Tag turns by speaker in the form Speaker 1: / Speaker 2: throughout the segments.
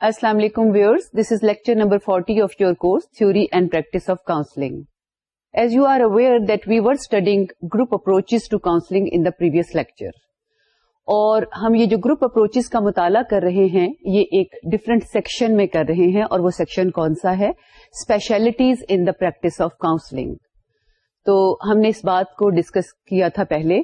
Speaker 1: السلام علیکم viewers this is lecture number forty of your course theory and practice of counselling as you are aware that we were studying group approaches to counselling in the previous lecture اور ہم یہ جو group approaches کا مطالعہ کر رہے ہیں، یہ ایک ڈفرنٹ سیکشن میں کر رہے ہیں اور وہ سیکشن کون سا ہے؟ Specialties in the practice of counselling تو ہم نے اس بات کو ڈسکس کیا تھا پہلے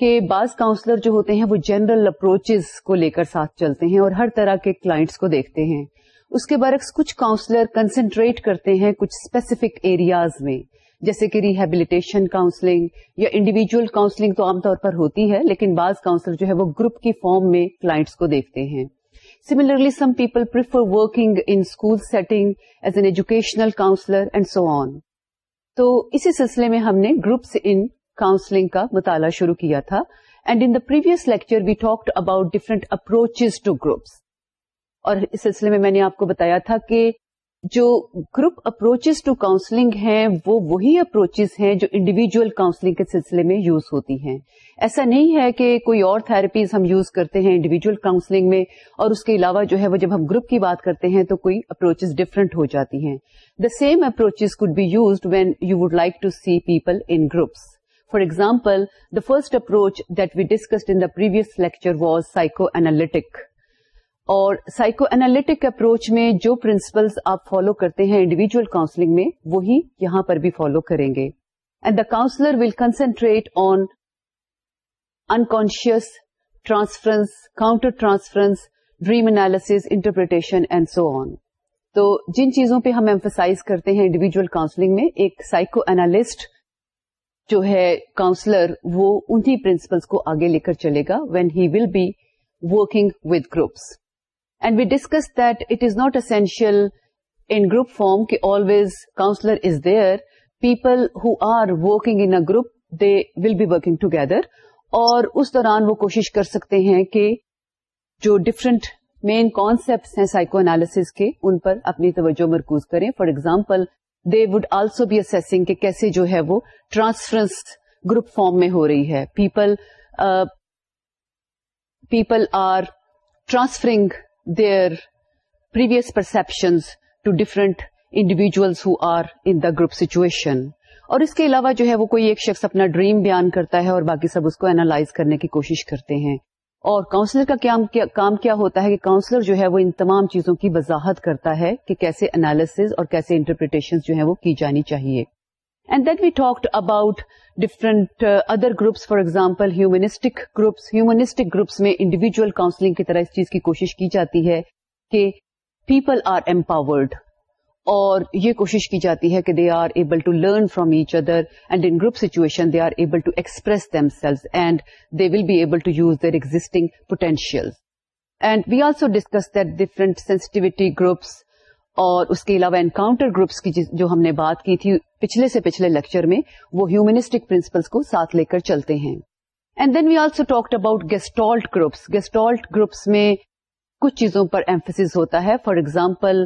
Speaker 1: کہ بعض کاؤنسلر جو ہوتے ہیں، وہ جنرل اپروچز کو لے کر ساتھ چلتے ہیں اور ہر طرح کے کلائنٹس کو دیکھتے ہیں۔ اس کے برعکس کچھ کاؤنسلر کنسنٹریٹ کرتے ہیں کچھ اسپیسیفک ایریاز میں۔ جیسے کہ ریہیبلیٹیشن کاؤنسلنگ یا انڈیویجل کاؤنسلنگ تو عام طور پر ہوتی ہے، لیکن بعض کاؤنسلر جو ہے وہ گروپ کی فارم میں کلائنٹس کو دیکھتے ہیں۔ Similarly some people prefer working in school setting as an educational counsellor and so on تو اسی سلسلے میں ہم نے گروپس ان کاؤنسلنگ کا مطالعہ شروع کیا تھا۔ And in the previous lecture we talked about different approaches to groups اور اس سلسلے میں میں نے آپ کو بتایا تھا کہ جو گروپ اپروچز ٹو کاؤنسلنگ ہیں وہ وہی اپروچز ہیں جو انڈیویجل کاؤنسلنگ کے سلسلے میں یوز ہوتی ہیں۔ ایسا نہیں ہے کہ کوئی اور تھراپیز ہم یوز کرتے ہیں انڈیویجل کاؤنسلنگ میں اور اس کے علاوہ جو ہے وہ جب ہم گروپ کی بات کرتے ہیں تو کوئی اپروچز ڈفرنٹ ہو جاتی ہیں۔ The same approaches could be used when you would like to see people in groups For example, the first approach that we discussed in the previous lecture was psychoanalytic. اور psychoanalytic approach میں جو principles آپ follow کرتے ہیں individual counselling میں، وہی یہاں پر بھی فالو کریں گے۔ And the counsellor will concentrate on unconscious transference counter transference dream analysis interpretation and so on تو جن چیزوں پہ ہم ایمفسائز کرتے ہیں انڈیویجل کاؤنسلنگ میں، ایک سائیکو اینالسٹ جو ہے کاؤنسلر وہ انہیں پرنسپلس کو آگے لے کر چلے گا when he will be working with groups and we discuss that it is not essential in group form کہ always counsellor is there people who are working in group they will be working together اور اس دوران وہ کوشش کر سکتے ہیں کہ جو ڈفرنٹ مین کانسپٹ ہیں سائیکو اینالس کے ان پر اپنی توجہ مرکوز کریں for example they would also be using کہ کیسے جو ہے وہ ٹرانسفرنس گروپ فارم میں ہو رہی ہے people people are transferring their previous perceptions to different individuals who are in the group situation اور اس کے علاوہ جو ہے وہ کوئی ایک شخص اپنا ڈریم بیان کرتا ہے اور باقی سب اس کو اینالائز کرنے کی کوشش کرتے ہیں۔ اور کاؤنسلر کا کام کیا ہوتا ہے کہ کاؤنسلر جو ہے وہ ان تمام چیزوں کی وضاحت کرتا ہے کہ کیسے انالیس اور کیسے انٹرپریٹیشن جو ہے وہ کی جانی چاہیے۔ And then we talked about different other groups for example humanistic groups humanistic groups میں انڈیویجل کاؤنسلنگ کی طرح اس چیز کی کوشش کی جاتی ہے کہ پیپل آر امپاورڈ اور یہ کوشش کی جاتی ہے کہ they are able to learn from each other and in group situation they are able to express themselves and they will be able to use their existing potential and we also discuss that different sensitivity groups اور اس کے علاوہ encounter groups کی جو ہم نے بات کی تھی پچھلے سے پچھلے لیکچر میں وہ ہیومنسٹک پرنسپلس کو ساتھ لے کر چلتے ہیں and then we also talked about gestalt groups gestalt groups میں کچھ چیزوں پر ایمفس ہوتا ہے for example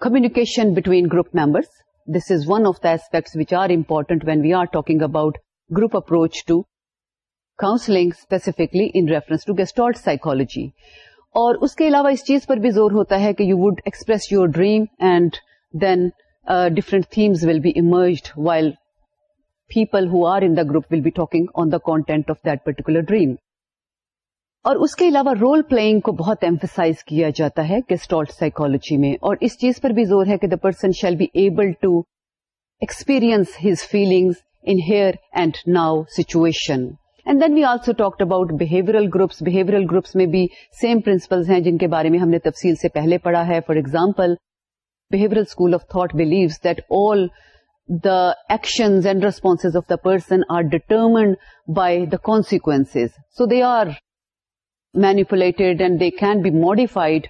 Speaker 1: Communication between group members. This is one of the aspects which are important when we are talking about group approach to counseling, specifically in reference to Gestalt psychology. اور اس کے علاوہ اس چیز پر بھی زور ہوتا ہے کہ you would express your dream and then different themes will be emerged while people who are in the group will be talking on the content of that particular dream اور اس کے علاوہ رول پلئنگ کو بہت emphasize کیا جاتا ہے gestalt psychology میں اور اس چیز پر بھی زور ہے کہ the person shall be able to experience his feelings in here and now situation and then we also talked about behavioural groups behavioural groups میں بھی سیم پرنسپلز ہیں جن کے بارے میں ہم نے تفصیل سے پہلے پڑھا ہے. For example behavioural school of thought believes that all the actions and response of the person are determined by the consequence so they are manipulated and they can be modified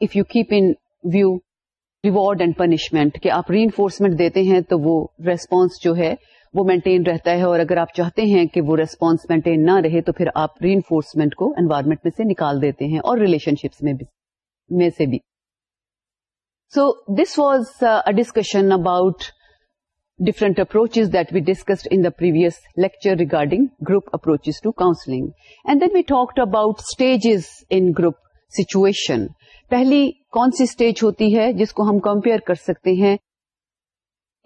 Speaker 1: if you keep in view reward and punishment کہ آپ ری enforcement دیتے ہیں تو وہ response جو ہے وہ maintain رہتا ہے اور اگر آپ چاہتے ہیں کہ وہ ریسپانس مینٹین نہ رہے تو پھر آپ ری انفورسمنٹ کو انوائرمنٹ میں سے نکال دیتے ہیں اور ریلیشن شپس میں سے بھی. So this was a discussion about different approaches that we discussed in the previous lecture regarding group approaches to counselling and then we talked about stages in group situation پہلی کون سی stage ہوتی ہے جس کو ہم کمپیئر کر سکتے ہیں؟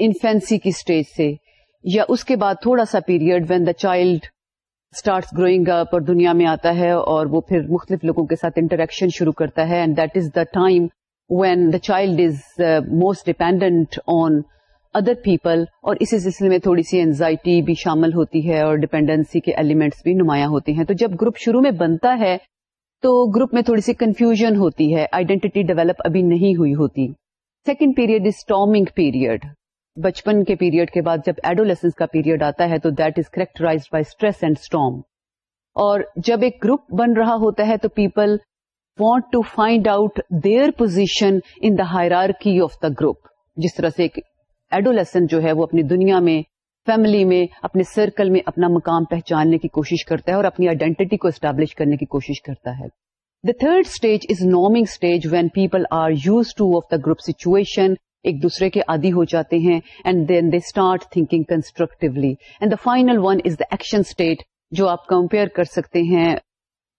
Speaker 1: انفینسی کی اسٹیج سے یا اس کے بعد تھوڑا سا period when the child start growing up اور دنیا میں آتا ہے اور وہ پھر مختلف لوگوں کے ساتھ انٹریکشن شروع کرتا ہے and that is the time when the child is most dependent on other people اور اسی سلسلے میں تھوڑی سی اینزائٹی بھی شامل ہوتی ہے اور ڈپینڈنسی کے ایلیمنٹس بھی نمایاں ہوتے ہیں۔ تو جب گروپ شروع میں بنتا ہے تو گروپ میں تھوڑی سی کنفیوژن ہوتی ہے آئیڈینٹی ڈیولپ ابھی نہیں ہوئی ہوتی۔ Second period is storming period بچپن کے پیریڈ کے بعد جب ایڈولیسنس کا پیریڈ آتا ہے تو that is characterize by stress and storm اور جب ایک گروپ بن رہا ہوتا ہے تو people want to find out their position in the hierarchy of the group جس طرح سے ایک ایڈولیسن جو ہے وہ اپنی دنیا میں فیملی میں، اپنے سرکل میں اپنا مقام پہچاننے کی کوشش کرتا ہے اور اپنی آئیڈینٹی کو اسٹیبلش کرنے کی کوشش کرتا ہے۔ The third stage is norming stage when people are use to of the group situation ایک دوسرے کے عادی ہو جاتے ہیں and then they start thinking constructively and the final one is the action state جو آپ کمپیئر کر سکتے ہیں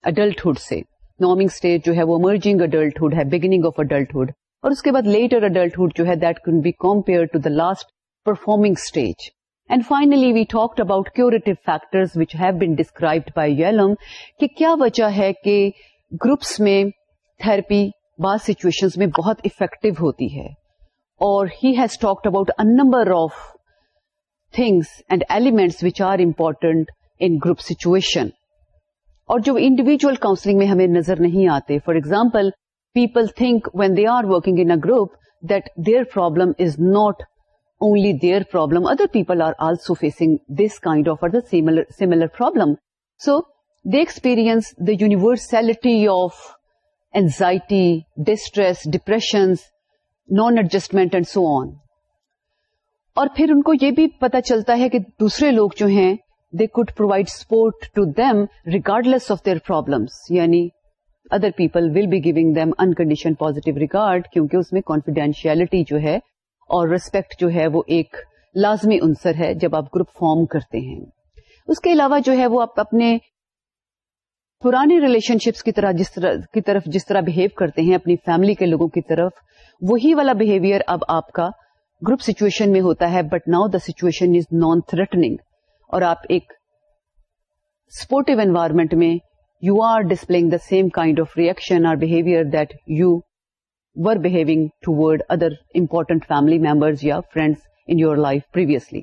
Speaker 1: اڈلٹہڈ سے. نارمنگ اسٹیٹ جو ہے وہ مرجنگ اڈلٹہڈ ہے بگننگ آف اڈلٹہڈ اور اس کے بعد لیٹر اڈلٹہڈ جو ہے that can be compare to the last performing stage and finally we talked about curative factors which have been described by Yalom کہ کیا وجہ ہے کہ گروپس میں تھراپی بعض سچویشن میں بہت افیکٹو ہوتی ہے. اور he has talked about a number of things and elements which are important in group situation اور جو انڈیویجل کاؤنسلنگ میں ہمیں نظر نہیں آتے. For example people think when they are working in group that their problem is not only their problem other people are also facing this kind of similar problem so they experience the universality of anxiety distress depressions non adjustment and so on. اور پھر ان کو یہ بھی پتا چلتا ہے کہ دوسرے لوگ جو ہیں they could provide support to them regardless of their problems یعنی other people will be giving them unconditional positive regard کیونکہ اس میں کانفیڈینشیلٹی جو ہے اور ریسپیکٹ جو ہے وہ ایک لازمی عنصر ہے جب آپ گروپ فارم کرتے ہیں۔ اس کے علاوہ جو ہے وہ آپ اپنے پرانے ریلیشن شپس کی طرح جس طرح کی طرف جس طرح بہیو کرتے ہیں اپنی فیملی کے لوگوں کی طرف، وہی والا بہیویئر اب آپ کا گروپ سچویشن میں ہوتا ہے but now the situation is non threatening اور آپ ایک سپورٹو انوائرمنٹ میں you are displaying the same kind of reaction or behaviour that you were behaving towards other important family members یا friends in your life previously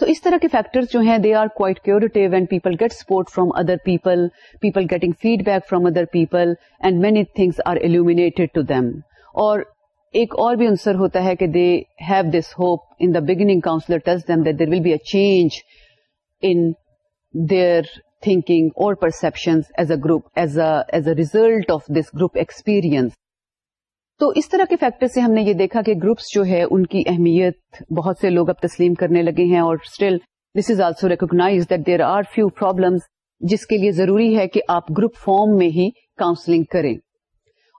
Speaker 1: تو اس طرح کے factors جو ہیں they are quite curative and people get support from other people people getting feedback from other people and many things are illuminated to them اور ایک اور بھی عنصر ہوتا ہے کہ they have this hope in the beginning counsellor teach them that there will be a change in their thinking اور perception as a group as a result of this group experience تو اس طرح کے فیکٹر سے ہم نے یہ دیکھا کہ گروپس جو ہے، ان کی اہمیت بہت سے لوگ اب تسلیم کرنے لگے ہیں اور still this is also recognize that there are few problems جس کے لیے ضروری ہے کہ آپ گروپ فارم میں ہی کاؤنسلنگ کریں۔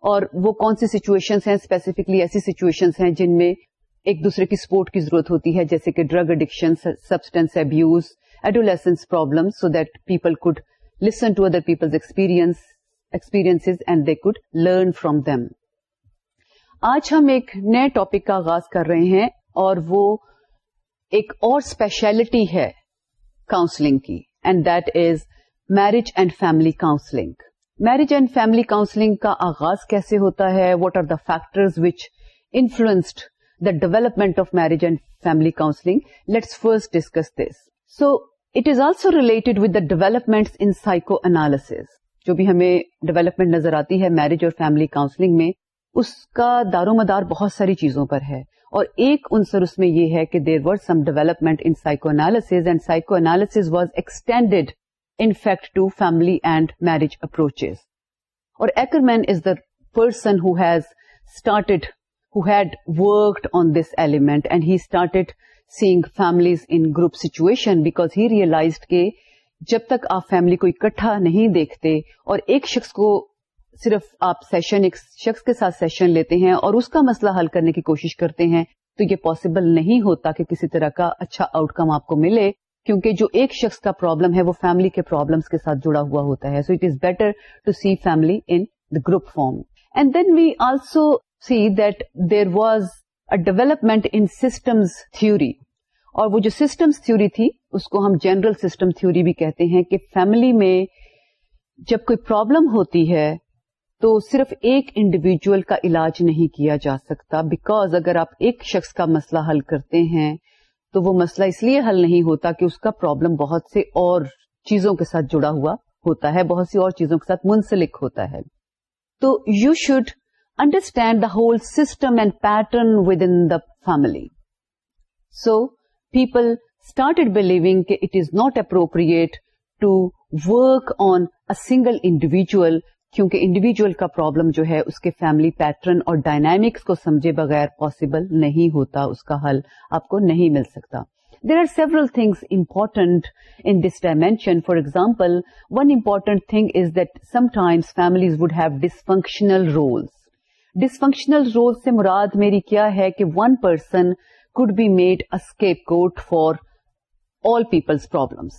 Speaker 1: اور وہ کون سی سچویشنس ہیں؟ اسپیسیفکلی ایسی سچویشنس ہیں جن میں ایک دوسرے کی سپورٹ کی ضرورت ہوتی ہے، جیسے کہ drug addiction substance abuse adolescence problem so that people could listen to other people's experience experience and they could learn from them آج ہم ایک نئے ٹاپک کا آغاز کر رہے ہیں اور وہ ایک اور اسپیشلٹی ہے کاؤنسلنگ کی and that is marriage and family counselling marriage and family counselling کا آغاز کیسے ہوتا ہے؟ What are the factors which influenced the development of marriage and family counselling let's first discuss this so it is also related with the development in psychoanalysis جو بھی ہمیں development نظر آتی ہے میرج اور فیملی کاؤنسلنگ میں اس کا دار و مدار بہت ساری چیزوں پر ہے۔ اور ایک انصر اس میں یہ ہے کہ there were some development in psychoanalysis and psychoanalysis was extended in fact to family and marriage approaches اور Ackerman is the person who has started who had worked on this element and he started seeing families in group situation because he realized کہ جب تک آپ family کو اکٹھا نہیں دیکھتے اور ایک شخص کو صرف آپ سیشن ایک شخص کے ساتھ سیشن لیتے ہیں اور اس کا مسئلہ حل کرنے کی کوشش کرتے ہیں، تو یہ پاسبل نہیں ہوتا کہ کسی طرح کا اچھا آؤٹ کم آپ کو ملے، کیونکہ جو ایک شخص کا پرابلم ہے، وہ فیملی کے پرابلمس کے ساتھ جڑا ہوا ہوتا ہے۔ So it is better to see family in the group form and then we also see that there was a development in systems theory اور وہ جو سسٹمز تھیوری تھی، اس کو ہم جنرل سسٹم تھیوری بھی کہتے ہیں کہ فیملی میں جب کوئی پرابلم ہوتی ہے تو صرف ایک انڈیویجل کا علاج نہیں کیا جا سکتا بیکاز اگر آپ ایک شخص کا مسئلہ حل کرتے ہیں، تو وہ مسئلہ اس لیے حل نہیں ہوتا کہ اس کا پرابلم بہت سے اور چیزوں کے ساتھ جڑا ہوا ہوتا ہے، بہت سی اور چیزوں کے ساتھ منسلک ہوتا ہے۔ تو you should understand the whole system and pattern within the family so people started believing کہ it is not appropriate to work on a single individual کیونکہ انڈیویجل کا پرابلم جو ہے اس کے فیملی پیٹرن اور ڈائنامکس کو سمجھے بغیر پاسبل نہیں ہوتا، اس کا حل آپ کو نہیں مل سکتا۔ There are several things important in this dimension for example one important thing is that sometimes families would have dysfunctional roles dysfunctional role سے مراد میری کیا ہے کہ one person could be made a scapegoat for all people's problems.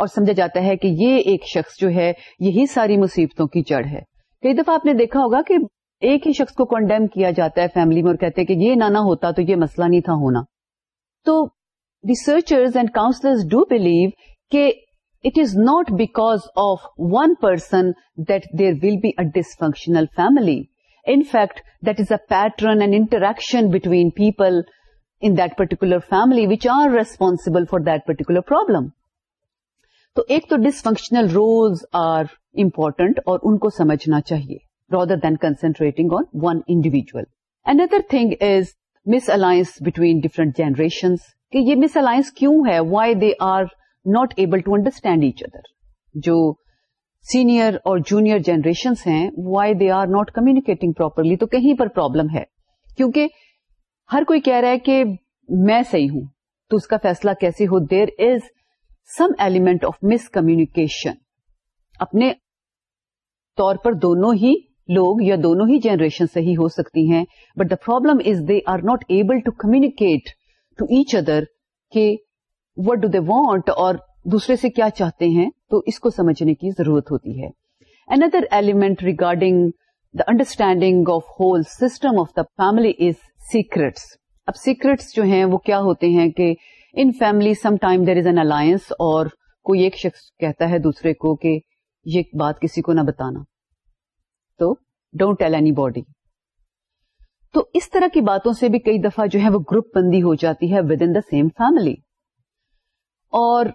Speaker 1: اور سمجھا جاتا ہے کہ یہ ایک شخص جو ہے، یہی ساری مصیبتوں کی جڑ ہے۔ کئی دفعہ آپ نے دیکھا ہوگا کہ ایک ہی شخص کو کنڈیم کیا جاتا ہے فیملی میں اور کہتے ہیں کہ یہ نہ ہوتا تو یہ مسئلہ نہیں تھا ہونا۔ تو researchers and counsellors do believe کہ it is not because of one person that there will be a dysfunctional family in fact that is a pattern and interaction between people in that particular family which are responsible for that particular problem. تو ایک تو dysfunctional rules are important اور ان کو سمجھنا چاہیے rather than concentrating on one individual and other thing is misalliance between different generations کہ یہ مس الائنس کیوں ہے? Why they are not able to understand each other جو سینئر اور جونیئر جنریشنس ہیں why they are not communicating properly تو کہیں پر پرابلم ہے. کیونکہ ہر کوئی کہہ رہا ہے کہ میں صحیح ہوں، تو اس کا فیصلہ کیسے ہو؟ There is some element of miscommunication اپنے طور پر دونوں ہی لوگ یا دونوں ہی جنریشن صحیح ہو سکتی ہیں but the problem is they are not able to communicate to each other کہ وٹ ڈو دے وانٹ اور دوسرے سے کیا چاہتے ہیں، تو اس کو سمجھنے کی ضرورت ہوتی ہے۔ Another element regarding the understanding of whole system of the family is secrets اب سیکرٹس جو ہیں وہ کیا ہوتے ہیں کہ in family sometime there is an alliance اور کوئی ایک شخص کہتا ہے دوسرے کو کہ یہ بات کسی کو نہ بتانا۔ تو ڈونٹ ٹیل اینی باڈی تو اس طرح کی باتوں سے بھی کئی دفعہ جو ہے وہ گروپ بندی ہو جاتی ہے within the same family اور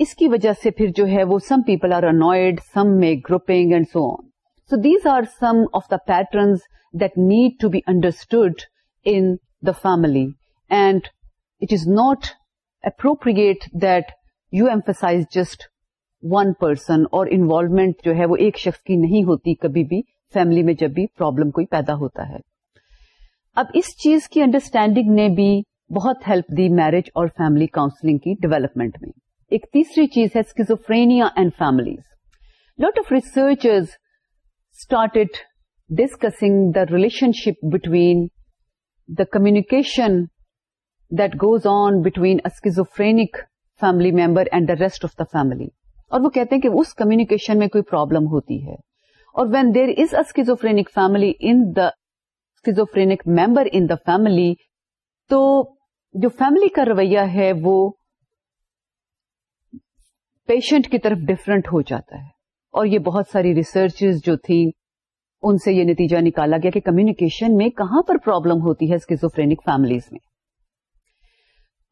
Speaker 1: اس کی وجہ سے پھر جو ہے وہ some people are involved some make grouping and so on so these are some of the patterns that need to be understood in the family, and it is not appropriate that you emphasize just one person اور involvement جو ہے وہ ایک شخص کی نہیں ہوتی کبھی بھی فیملی میں جب بھی پرابلم کوئی پیدا ہوتا ہے۔ اب اس چیز کی انڈرسٹینڈنگ نے بھی بہت ہیلپ دی میرج اور فیملی کاؤنسلنگ کی ڈیولپمنٹ میں۔ ایک تیسری چیز ہے schizophrenia and families lot of researchers started discussing the relationship between the communication that goes on between a schizophrenic family member and the rest of the family. اور وہ کہتے ہیں کہ اس کمیونیکیشن میں کوئی پرابلم ہوتی ہے۔ اور when there is schizophrenic family in the schizophrenic member in the family تو جو فیملی کا رویہ ہے وہ پیشنٹ کی طرف ڈفرنٹ ہو جاتا ہے۔ اور یہ بہت ساری ریسرچ جو تھی، ان سے یہ نتیجہ نکالا گیا کہ کمیونیکیشن میں کہاں پر پرابلم ہوتی ہے اسکیزوفرینک فیملیز میں۔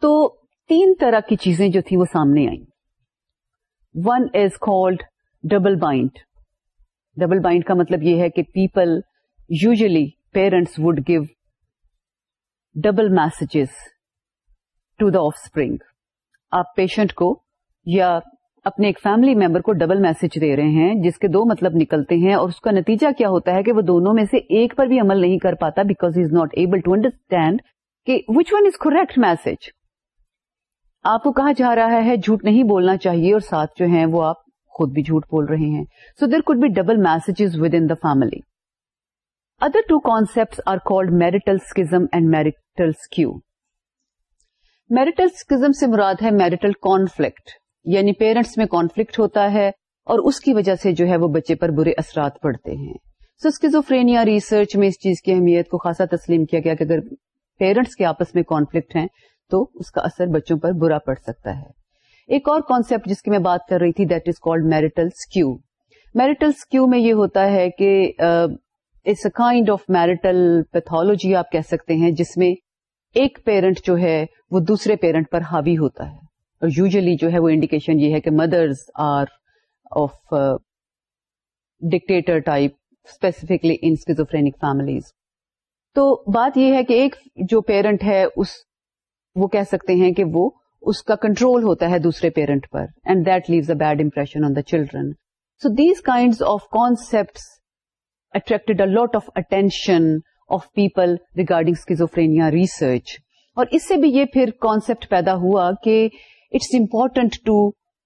Speaker 1: تو تین طرح کی چیزیں جو تھیں وہ سامنے آئیں۔ One is called double bind double bind کا مطلب یہ ہے کہ people usually parents would give double messages to the offspring آپ پیشنٹ کو یا اپنے ایک فیملی ممبر کو ڈبل میسج دے رہے ہیں، جس کے دو مطلب نکلتے ہیں اور اس کا نتیجہ کیا ہوتا ہے کہ وہ دونوں میں سے ایک پر بھی عمل نہیں کر پاتا because is not able to understand کہ which one is correct message آپ کو کہا جا رہا ہے جھوٹ نہیں بولنا چاہیے اور ساتھ جو ہیں وہ آپ خود بھی جھوٹ بول رہے ہیں۔ So there could be double messages within the family other two concept are called marital schism and marital skew marital schism سے مراد ہے میرٹل کانفلکٹ یعنی پیرنٹس میں کانفلکٹ ہوتا ہے اور اس کی وجہ سے جو ہے وہ بچے پر برے اثرات پڑتے ہیں۔ سو اسکیزوفرینیا ریسرچ میں اس چیز کی اہمیت کو خاصا تسلیم کیا گیا کہ اگر پیرنٹس کے آپس میں کانفلکٹ ہیں تو اس کا اثر بچوں پر برا پڑ سکتا ہے۔ ایک اور کانسیپٹ جس کی میں بات کر رہی تھی that is called marital skew marital skew میں یہ ہوتا ہے کہ it's a kind of marital pathology آپ کہہ سکتے ہیں، جس میں ایک پیرنٹ جو ہے، وہ دوسرے پیرنٹ پر حاوی ہوتا ہے۔ اور یوزلی جو ہے، وہ انڈیکیشن یہ ہے کہ mothers are of dictator type specifically in schizophrenic families تو بات یہ ہے کہ ایک جو پیرنٹ ہے، اس وہ کہہ سکتے ہیں کہ وہ اس کا کنٹرول ہوتا ہے دوسرے parent per and that leaves a bad impression on the children so these kind of concept attracted a lot of attention of people regarding schizophrenia research اور اس سے بھی یہ پھر کانسپٹ پیدا ہوا کہ it's important to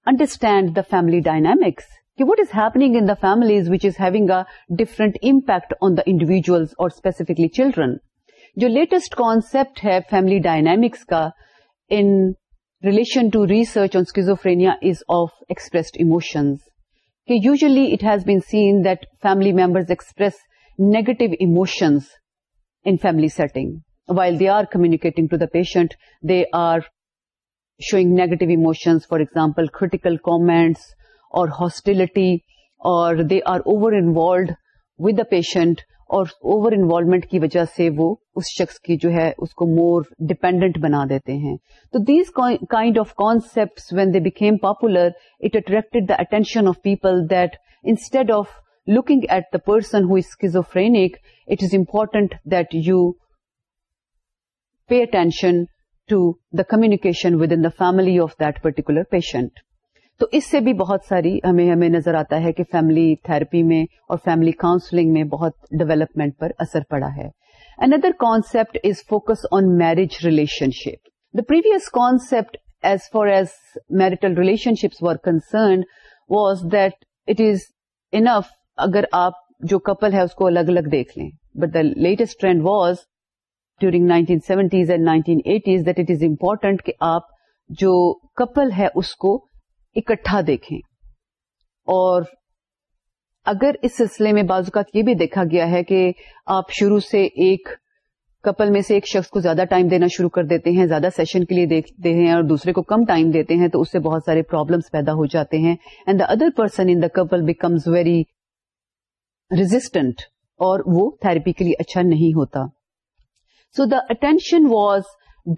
Speaker 1: understand the family dynamics کہ what is happening in the families which is having a different impact on the individuals اور اسپیسیفکلی چلڈرن جو لیٹسٹ کانسپٹ ہے فیملی ڈائنامکس کا in relation to research on schizophrenia is of expressed emotions کہ usually it has been seen that family members express negative emotions in family setting while they are communicating to the patient they are showing negative emotions for example critical comments اور hostility اور they are over involved with the patient اور over involvement کی وجہ سے وہ اس شخص کی جو ہے اس کو مور ڈپینڈنٹ بنا دیتے ہیں۔ تو these kind of concept when they became popular it attracted the attention of people that instead of looking at the person who schizophrenic it is important that you pay attention to the communication within the family of that particular patient تو اس سے بھی بہت ساری ہمیں ہمیں نظر آتا ہے کہ فیملی تھراپی میں اور فیملی کاؤنسلنگ میں بہت ڈیولپمنٹ پر اثر پڑا ہے۔ Another concept is focus on marriage relationship the previous concept as far as marital relationships were concerned was that it is enough اگر آپ جو کپل ہے اس کو الگ الگ دیکھ لیں۔ But the latest trend was during nineteen seventies and nineteen eighties that it is important کہ آپ جو کپل ہے اس کو اکٹھا دیکھیں۔ اور اگر اس سلسلے میں بعض اوقات یہ بھی دیکھا گیا ہے کہ آپ شروع سے ایک کپل میں سے ایک شخص کو زیادہ ٹائم دینا شروع کر دیتے ہیں، زیادہ سیشن کے لیے دیکھتے ہیں اور دوسرے کو کم ٹائم دیتے ہیں، تو اس سے بہت سارے پرابلمس پیدا ہو جاتے ہیں۔ And the other person in the couple becomes very resistant اور وہ تھراپی کے لیے اچھا نہیں ہوتا۔ So the attention was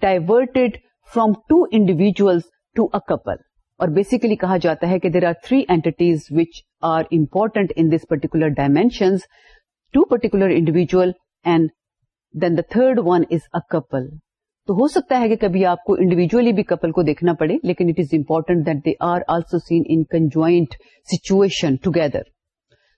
Speaker 1: diverted from two individuals to a couple اور بیسیکلی کہا جاتا ہے کہ there are three entities which are important in this particular dimensions two particular individual and then the third one is a couple تو ہو سکتا ہے کہ کبھی آپ کو انڈیویجلی بھی کپل کو دیکھنا پڑے، لیکن it is important that they are also seen in conjoint situation together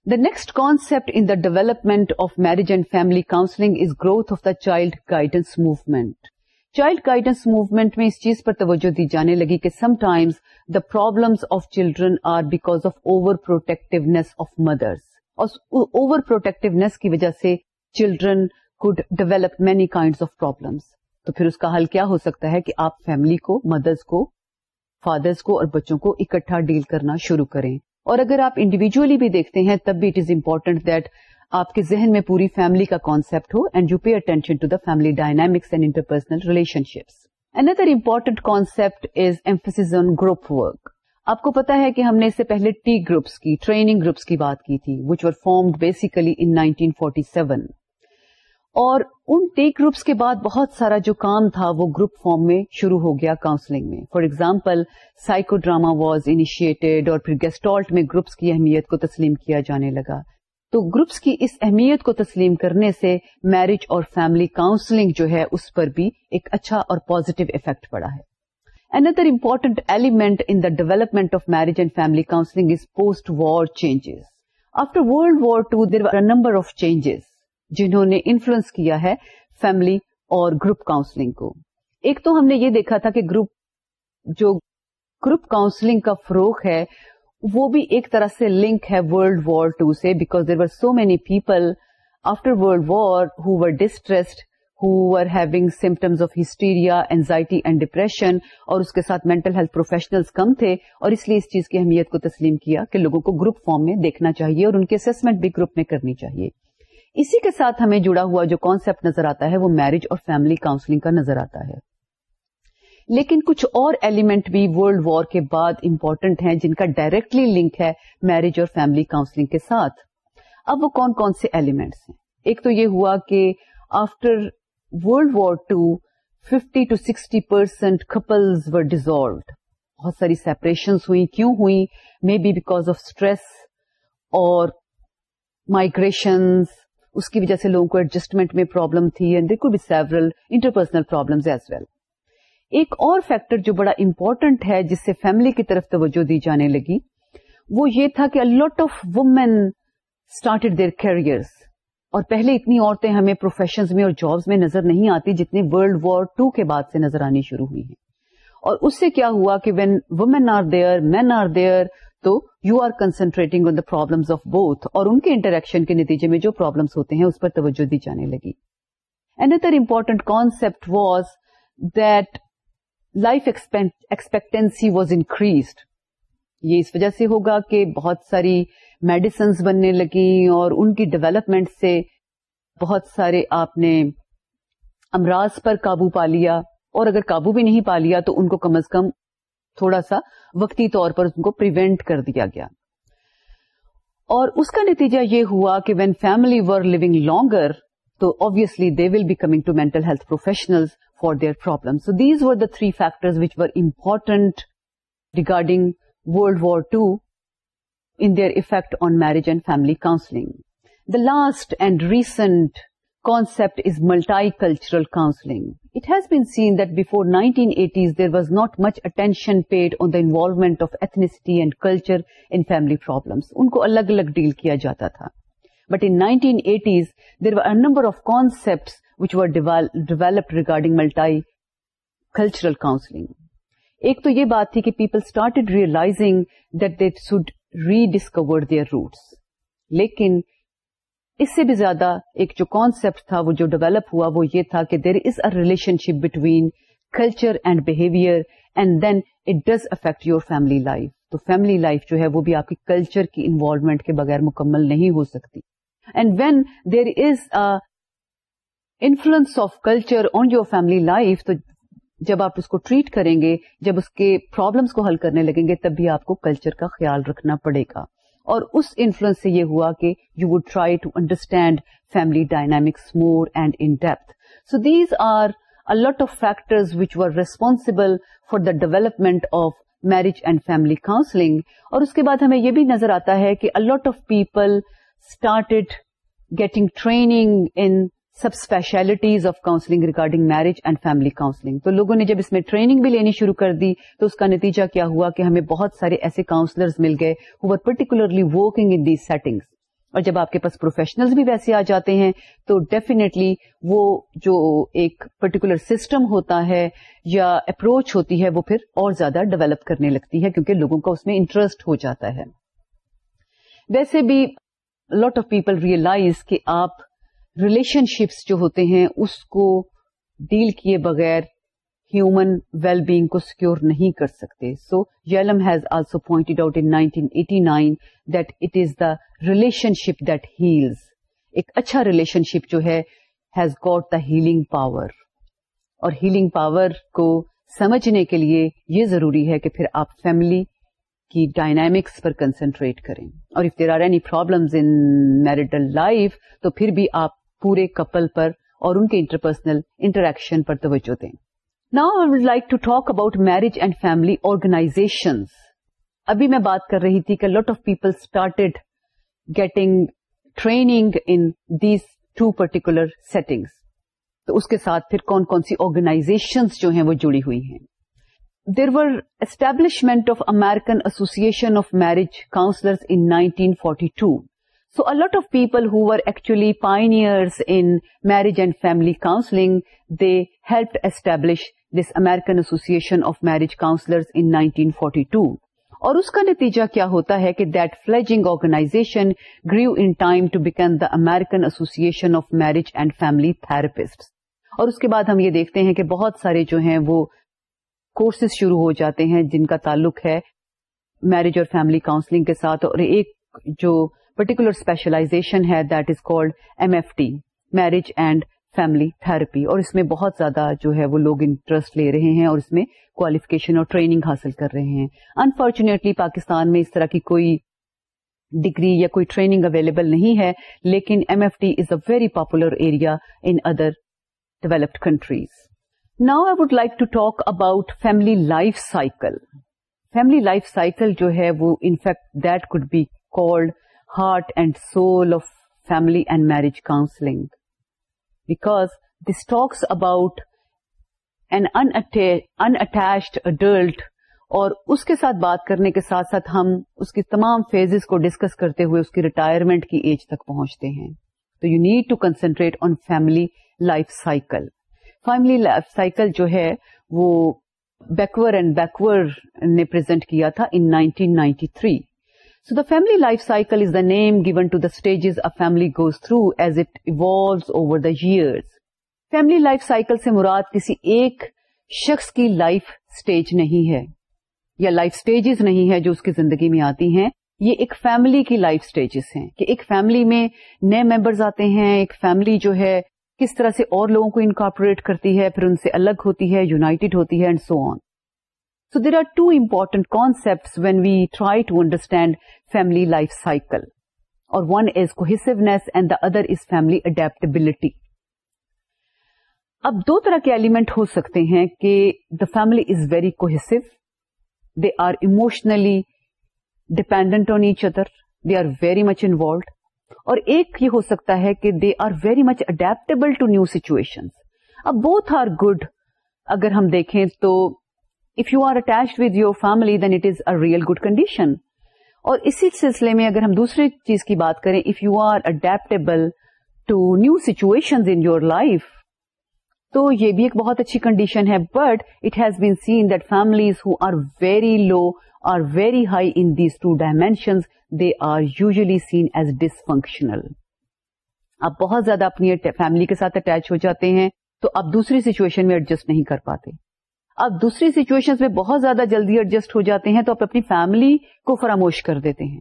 Speaker 1: the next concept in the development of marriage and family counselling is growth of the child guidance movement child guidance movement میں اس چیز پر توجہ دی جانے لگی کہ sometimes the problems of children are because of over protectiveness of mothers اور اوور پروٹیکٹونیس کی وجہ سے children could develop many kind of problems تو پھر اس کا حل کیا ہو سکتا ہے کہ آپ فیملی کو مدرس کو فادرس کو اور بچوں کو اکٹھا ڈیل کرنا شروع کریں۔ اور اگر آپ انڈیویجلی بھی دیکھتے ہیں، تب بھی اٹ از امپورٹنٹ دیٹ آپ کے ذہن میں پوری فیملی کا concept who and you pay attention to the family dynamics and interpersonal relationships another important concept is emphasis on group work آپ کو پتا ہے کہ ہم نے اس سے پہلے ٹی گروپس کی ٹریننگ گروپس کی بات کی تھی وچ ور فارمڈ بیسیکلی ان 1947 اور ان ٹی گروپس کے بعد بہت سارا جو کام تھا وہ گروپ فارم میں شروع ہو گیا کاؤنسلنگ میں. For example psychodrama was initiated اور پھر گیسٹالٹ میں گروپس کی اہمیت کو تسلیم کیا جانے لگا. تو گروپس کی اس اہمیت کو تسلیم کرنے سے میرج اور فیملی کاؤنسلنگ جو ہے اس پر بھی ایک اچھا اور پازیٹو افیکٹ پڑا ہے۔ Another important element in the development of marriage and family counselling is post war changes after world war two there are number of changes جنہوں نے انفلوئنس کیا ہے فیملی اور گروپ کاؤنسلنگ کو۔ ایک تو ہم نے یہ دیکھا تھا کہ گروپ جو گروپ کاؤنسلنگ کا فروغ ہے وہ بھی ایک طرح سے لنک ہے ورلڈ وار ٹو سے because there are so many people after world war who were distressed who are having symptoms of hysteria anxiety and depression اور اس کے ساتھ مینٹل ہیلتھ پروفیشنلز کم تھے، اور اس لیے اس چیز کی اہمیت کو تسلیم کیا کہ لوگوں کو گروپ فارم میں دیکھنا چاہیے اور ان کی اسسمنٹ بھی گروپ میں کرنی چاہیے۔ اسی کے ساتھ ہمیں جڑا ہوا جو کانسیپٹ نظر آتا ہے وہ میرج اور فیملی کاؤنسلنگ کا نظر آتا ہے۔ لیکن کچھ اور ایلیمنٹ بھی ورلڈ وار کے بعد امپورٹنٹ ہیں جن کا ڈائریکٹلی لنک ہے میرج اور فیملی کاؤنسلنگ کے ساتھ۔ اب وہ کون کون سے ایلیمنٹس ہیں؟ ایک تو یہ ہوا کہ after world war two fifty to sixty percent couples were dissolved بہت ساری سیپریشنس ہوئی کیوں ہوئی may be because of stress اور مائگریشنز اس کی وجہ سے لوگوں کو ایڈجسٹمنٹ میں پرابلم تھی and there could be several interpersonal problem as well ایک اور فیکٹر جو بڑا امپورٹنٹ ہے، جس سے فیملی کی طرف توجہ دی جانے لگی، وہ یہ تھا کہ lot of women started their careers اور پہلے اتنی عورتیں ہمیں پروفیشنز میں اور جابس میں نظر نہیں آتی جتنی ورلڈ وار ٹو کے بعد سے نظر آنی شروع ہوئی ہیں۔ اور اس سے کیا ہوا کہ when women are there men are there تو you are concentrating on the problems of both اور ان کے انٹریکشن کے نتیجے میں جو پرابلمس ہوتے ہیں، اس پر توجہ دی جانے لگی۔ And other important concept was that life expectancy was increased یہ اس وجہ سے ہوگا کہ بہت ساری میڈیسنس بننے لگی اور ان کی ڈیولپمنٹ سے بہت سارے آپ نے امراض پر قابو پا لیا اور اگر قابو بھی نہیں پا لیا تو ان کو کم از کم تھوڑا سا وقتی طور پر ان کو پریونٹ کر دیا گیا۔ اور اس کا نتیجہ یہ ہوا کہ when family were living longer تو obviously they will be coming to mental health professional for their problem so these were the three factor which were important regarding world war two in their effect on marriage and family counseling. The last and recent concept is multicultural counseling. It has been seen that before 1980s there was not much attention paid on the involvement of ethnicity and culture in family problems. Unko alag alag deal kiya jata tha. But in 1980s there were a number of concepts which were developed regarding multicultural counseling. ایک تو یہ بات تھی کہ people started realising that they should rediscover their roots لیکن اس سے بھی زیادہ ایک جو کانسپٹ تھا وہ جو ڈیولپ ہوا وہ یہ تھا کہ there is a relationship between culture and behaviour and then it does affect your family life تو فیملی لائف جو ہے وہ بھی آپ کی کلچر کی انوالومنٹ کے بغیر مکمل نہیں ہو سکتی. And when there is influence of culture on your family life تو جب آپ اس کو ٹریٹ کریں گے، جب اس کے پرابلمس کو حل کرنے لگیں گے، تب بھی آپ کو کلچر کا خیال رکھنا پڑے گا۔ اور اس انفلوئنس سے یہ ہوا کہ you would try to understand family dynamics more and in depth so these are lot of factors which were responsible for the development of marriage and family counselling اور اس کے بعد ہمیں یہ بھی نظر آتا ہے کہ lot of people started getting training in subspecialties of counselling regarding marriage and family counselling تو لوگوں نے جب اس میں ٹریننگ بھی لینی شروع کر دی، تو اس کا نتیجہ کیا ہوا کہ ہمیں بہت سارے ایسے کاؤنسلرز مل گئے who are particularly working in these settings اور جب آپ کے پاس پروفیشنلز بھی ویسے آ جاتے ہیں، تو ڈیفینیٹلی وہ جو ایک پرٹیکولر سسٹم ہوتا ہے یا اپروچ ہوتی ہے، وہ پھر اور زیادہ ڈیولپ کرنے لگتی ہے کیونکہ لوگوں کا اس میں انٹرسٹ ہو جاتا ہے۔ ویسے بھی لاٹ آف پیپل ریئلائز کہ آپ ریلیشن شپس جو ہوتے ہیں، اس کو ڈیل کیے بغیر ہیومن ویل بیگ کو سیکور نہیں کر سکتے۔ So Yalom has also pointed out in 1989 that it is the relationship that heals ایک اچھا ریلیشن شپ جو ہے has got the healing power اور ہیلنگ پاور کو سمجھنے کے لیے یہ ضروری ہے کہ پھر آپ فیملی کی ڈائنامکس پر کنسنٹریٹ کریں۔ اور if there are any problems in marital life تو پھر بھی آپ پورے کپل پر اور ان کے انٹرپرسنل انٹریکشن پر توجہ دیں۔ Now I would like to talk about marriage and family organizations ابھی میں بات کر رہی تھی کہ lot of people started getting training in these two particular settings تو اس کے ساتھ پھر کون کون سی آرگنائزیشنز جو ہیں وہ جڑی ہوئی ہیں۔ There were establishment of American association of marriage counselors in 1942 So a lot of people who were actually pioneers in marriage and family counseling, they helped establish this American association of marriage counselor in 1942 اور اس کا نتیجہ کیا ہوتا ہے کہ that fledgling organization grew in time to become the American association of marriage and family therapist اور اس کے بعد ہم یہ دیکھتے ہیں کہ بہت سارے جو ہیں وہ کورسز شروع ہو جاتے ہیں جن کا تعلق ہے میرج اور فیملی کاؤنسلنگ کے ساتھ اور ایک جو پرٹیکولر اسپیشلائزیشن ہے that is called M F T marriage and family therapy اور اس میں بہت زیادہ جو ہے وہ لوگ انٹرسٹ لے رہے ہیں اور اس میں کوالیفکیشن اور ٹریننگ حاصل کر رہے ہیں. انفارچونیٹلی پاکستان میں اس طرح کی کوئی ڈگری یا کوئی ٹریننگ اویلیبل نہیں ہے، لیکن M F T is a very popular area in other developed countries now I would like to talk about family life cycle family life cycle جو ہے وہ in fact that could be called heart and soul of family and marriage counseling because this talks about an unattached adult اور اس کے ساتھ بات کرنے کے ساتھ ساتھ ہم اس کی تمام فیزز کو ڈسکس کرتے ہوئے اس کی ریٹائرمنٹ کی ایج تک پہنچتے ہیں۔ تو you need to concentrate on family life cycle family life cycle جو ہے وہ بیکور اینڈ بیکور نے پرزینٹ کیا تھا in 1993 so the family life cycle is the name given to the stages a family goes through as it evolves over the years family life cycle سے مراد کسی ایک شخص کی لائف اسٹیج نہیں ہے یا لائف اسٹیجز نہیں ہے جو اس کی زندگی میں آتی ہیں. یہ ایک فیملی کی لائف اسٹیجز ہیں کہ ایک فیملی میں نئے ممبرز آتے ہیں، ایک فیملی جو ہے کس طرح سے اور لوگوں کو انکارپوریٹ کرتی ہے، پھر ان سے الگ ہوتی ہے یوناٹیڈ ہوتی ہے and so on so there are two important concept when we try to understand family life cycle اور one is cohesiveness and the other is family adaptability اب دو طرح کے ایلیمنٹ ہو سکتے ہیں کہ the family is very cohesive they are emotionally dependent on each other they are very much involved اور ایک یہ ہو سکتا ہے کہ they are very much adaptable to new situation اب بوتھ آر گڈ اگر ہم دیکھیں تو if you are attach with your family then it is a real good condition اور اسی سلسلے میں اگر ہم دوسری چیز کی بات کریں if you are adaptable to new situation in your life تو یہ بھی ایک بہت اچھی کنڈیشن ہے but it has been seen that families who are very low or very high in these two dimensions they are usually seen as dysfunctional آپ بہت زیادہ اپنی فیملی کے ساتھ اٹیچ ہو جاتے ہیں، تو آپ دوسری سچویشن میں ایڈجسٹ نہیں کر پاتے۔ آپ دوسری سچویشن میں بہت زیادہ جلدی ایڈجسٹ ہو جاتے ہیں تو آپ اپنی فیملی کو فراموش کر دیتے ہیں۔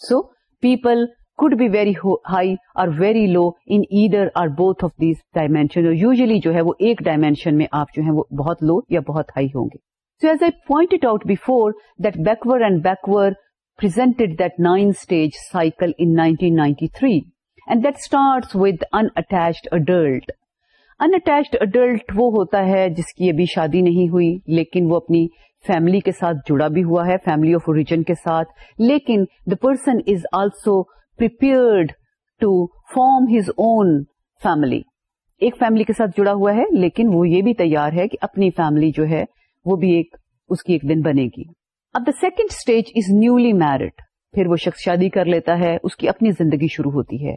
Speaker 1: So people could be very high اور very low in either or both of this dimension اور یوزلی جو ہے وہ ایک ڈائمینشن میں آپ جو ہے وہ بہت لو یا بہت ہائی ہوں گے۔ So as I point out before that Becvar and Becvar presented that nine stage cycle in nineteen ninety three and that start with unattached adult Unattached adult وہ ہوتا ہے جس کی ابھی شادی نہیں ہوئی، لیکن وہ اپنی فیملی کے ساتھ جڑا بھی ہوا ہے فیملی آف اوریجن کے ساتھ۔ لیکن the person is also prepared to form his own family ایک فیملی کے ساتھ جڑا ہوا ہے، لیکن وہ یہ بھی تیار ہے کہ اپنی فیملی جو ہے، وہ بھی ایک، اس کی ایک دن بنے گی۔ اب the second stage is newly married پھر وہ شخص شادی کر لیتا ہے، اس کی اپنی زندگی شروع ہوتی ہے۔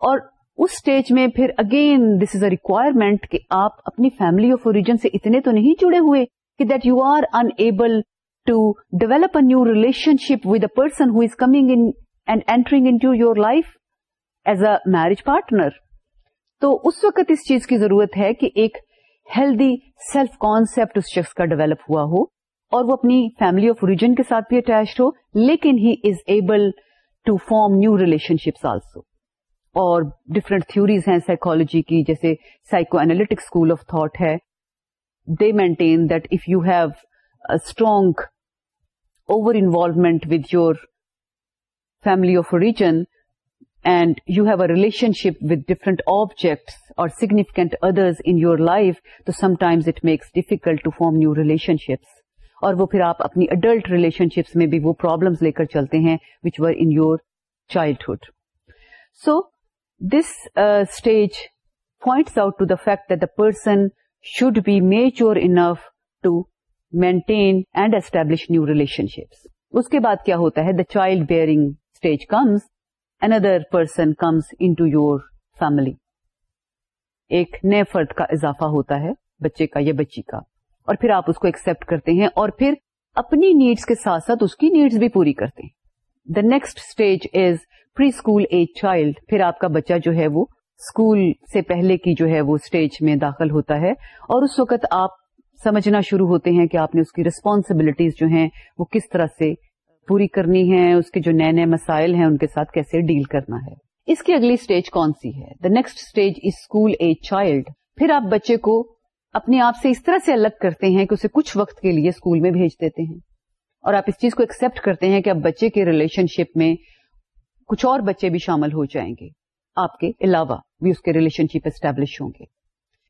Speaker 1: اور اس اسٹیج میں پھر again this is a requirement کہ آپ اپنی فیملی آف اوریجن سے اتنے تو نہیں جڑے ہوئے کہ that you are unable to develop a new relationship with a person who is coming in and entering into your life as a marriage partner تو اس وقت اس چیز کی ضرورت ہے کہ ایک ہیلدی سیلف کانسپٹ اس شخص کا ڈیولپ ہوا ہو اور وہ اپنی فیملی آف ریجن کے ساتھ بھی اٹیچڈ ہو، لیکن he is able to form new relationships also اور ڈفرنٹ تھوریز ہیں سائیکولوجی کی جیسے psychoanalytic school of thought ہے they maintain that if you have strong over involvement with your family of origin and you have a relationship with different objects or significant others in your life, so sometimes it makes difficult to form new relationships. اور وہ پھر آپ اپنی adult relationships میں بھی وہ problems لے کر چلتے ہیں which were in your childhood so this stage points out to the fact that the person should be mature enough to maintain and establish new relationships اس کے بعد کیا ہوتا ہے the child bearing stage comes another person comes into your family ایک نئے فرد کا اضافہ ہوتا ہے بچے کا یا بچی کا اور پھر آپ اس کو ایکسپٹ کرتے ہیں اور پھر اپنی نیڈس کے ساتھ ساتھ اس کی نیڈس بھی پوری کرتے ہیں the next stage is preschool age child پھر آپ کا بچہ جو ہے وہ اسکول سے پہلے کی جو ہے وہ اسٹیج میں داخل ہوتا ہے اور اس وقت آپ سمجھنا شروع ہوتے ہیں کہ آپ نے اس کی ریسپانسبلٹیز جو ہیں وہ کس طرح سے پوری کرنی ہے اس کے جو نئے نئے مسائل ہیں، ان کے ساتھ کیسے ڈیل کرنا ہے۔ اس کی اگلی اسٹیج کون سی ہے؟ The next stage is school age child پھر آپ بچے کو اپنے آپ سے اس طرح سے الگ کرتے ہیں کہ اسے کچھ وقت کے لیے اسکول میں بھیج دیتے ہیں اور آپ اس چیز کو ایکسپٹ کرتے ہیں کہ اب بچے کے ریلیشن شپ میں کچھ اور بچے بھی شامل ہو جائیں گے۔ آپ کے علاوہ بھی اس کے ریلیشن شپ اسٹیبلش ہوں گے۔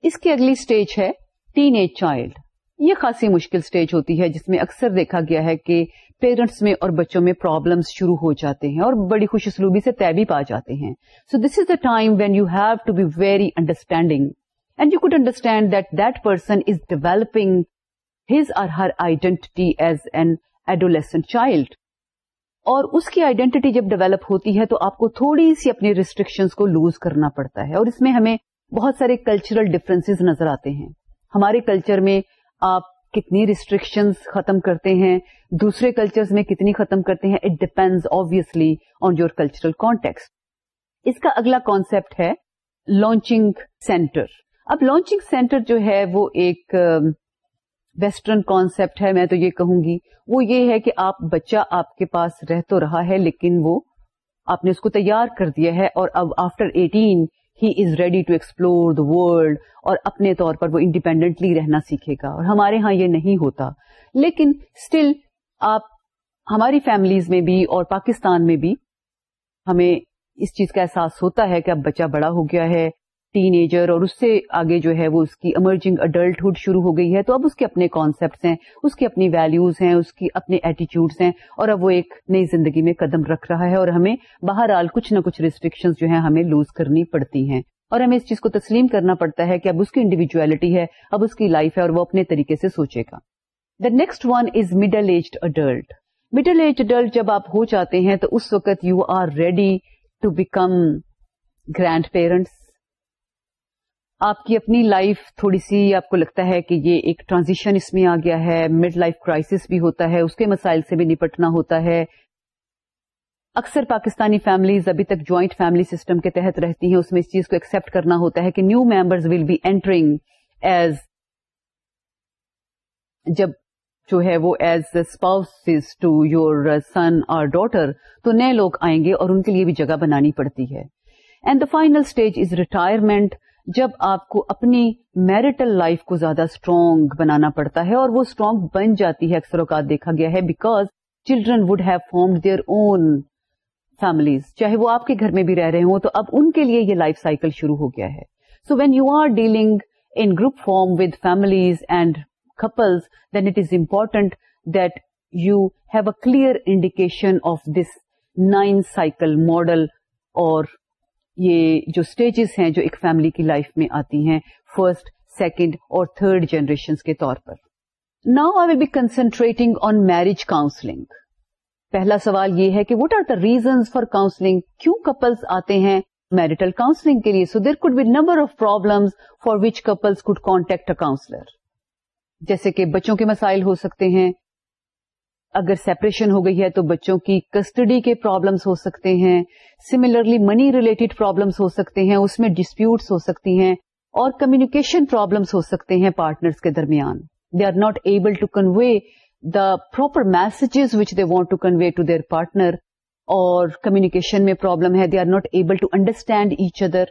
Speaker 1: اس کی اگلی اسٹیج ہے ٹین ایج چائلڈ یہ خاصی مشکل اسٹیج ہوتی ہے جس میں اکثر دیکھا گیا ہے کہ پیرنٹس میں اور بچوں میں پرابلمس شروع ہو جاتے ہیں اور بڑی خوش اسلوبی سے طے بھی پا جاتے ہیں۔ So this is the time when you have to be very understanding and you could understand that that person is developing his or her identity as an adolescent child اور اس کی آئیڈینٹی جب ڈیولپ ہوتی ہے تو آپ کو تھوڑی سی اپنی ریسٹرکشنس کو لوز کرنا پڑتا ہے اور اس میں ہمیں بہت سارے کلچرل ڈفرینس نظر آتے ہیں۔ ہمارے کلچر میں آپ کتنی ریسٹرکشنز ختم کرتے ہیں، دوسرے کلچرز میں کتنی ختم کرتے ہیں it depends obviously on your cultural context اس کا اگلا کانسیپٹ ہے لانچنگ سینٹر اب لانچنگ سینٹر جو ہے وہ ایک ویسٹرن کانسیپٹ ہے، میں تو یہ کہوں گی۔ وہ یہ ہے کہ آپ بچہ آپ کے پاس رہ تو رہا ہے، لیکن وہ آپ نے اس کو تیار کر دیا ہے اور اب after eighteen he is ready to explore the world اور اپنے طور پر وہ انڈیپینڈنٹلی رہنا سیکھے گا۔ اور ہمارے ہاں یہ نہیں ہوتا۔ لیکن اسٹل آپ ہماری فیملیز میں بھی اور پاکستان میں بھی ہمیں اس چیز کا احساس ہوتا ہے کہ اب بچہ بڑا ہو گیا ہے۔ ٹین ایجر اور اس سے آگے جو ہے وہ اس کی امرجنگ اڈلٹہڈ شروع ہو گئی ہے، تو اب اس کے اپنے کانسیپٹس ہیں، اس کی اپنی ویلوز ہیں، اس کی اپنے ایٹیچیوڈس ہیں اور اب وہ ایک نئی زندگی میں قدم رکھ رہا ہے اور ہمیں بہرحال کچھ نہ کچھ ریسٹرکشنز جو ہیں ہمیں لوز کرنی پڑتی ہیں۔ اور ہمیں اس چیز کو تسلیم کرنا پڑتا ہے کہ اب اس کی انڈیویجلٹی ہے، اب اس کی لائف ہے اور وہ اپنے طریقے سے سوچے گا۔ The next one is middle aged adult middle age adult جب آپ ہو جاتے ہیں تو اس وقت you are ready to become grandparents آپ کی اپنی لائف تھوڑی سی آپ کو لگتا ہے کہ یہ ایک ٹرانزیشن اس میں آ گیا ہے مڈ لائف کرائسس بھی ہوتا ہے، اس کے مسائل سے بھی نپٹنا ہوتا ہے۔ اکثر پاکستانی فیملیز ابھی تک جوائنٹ فیملی سسٹم کے تحت رہتی ہیں، اس میں اس چیز کو ایکسپٹ کرنا ہوتا ہے کہ new members will be entering as جب جو ہے وہ as spouse to your son اور ڈاٹر تو نئے لوگ آئیں گے اور ان کے لیے بھی جگہ بنانی پڑتی ہے۔ And the final stage is retirement جب آپ کو اپنی میرٹل لائف کو زیادہ اسٹرانگ بنانا پڑتا ہے اور وہ اسٹرانگ بن جاتی ہے، اکثر اوقات دیکھا گیا ہے because children would have formed their own families چاہے وہ آپ کے گھر میں بھی رہ رہے ہوں تو اب ان کے لیے یہ لائف سائیکل شروع ہو گیا ہے۔ So when you are dealing in group form with families and couples then it is important that you have a clear indication of this nine cycle model اور یہ جو اسٹیجز ہیں جو ایک فیملی کی لائف میں آتی ہیں فرسٹ سیکنڈ اور تھرڈ جنریشن کے طور پر۔ Now I will be concentrating on marriage counseling پہلا سوال یہ ہے کہ what are the reasons for counseling کیوں کپلس آتے ہیں میرٹل کاؤنسلنگ کے لیے؟ So there could be number of problems for which couples could contact a counselor جیسے کہ بچوں کے مسائل ہو سکتے ہیں اگر سیپریشن ہو گئی ہے تو بچوں کی کسٹڈی کے پرابلمس ہو سکتے ہیں۔ سملرلی منی ریلیٹڈ پرابلمس ہو سکتے ہیں، اس میں ڈسپیوٹس ہو سکتی ہیں اور کمیونیکیشن پرابلمس ہو سکتے ہیں پارٹنرس کے درمیان۔ They are not able to convey the proper messages which they want to convey to their partner اور کمیونیکیشن میں پرابلم ہے۔ They are not able to understand each other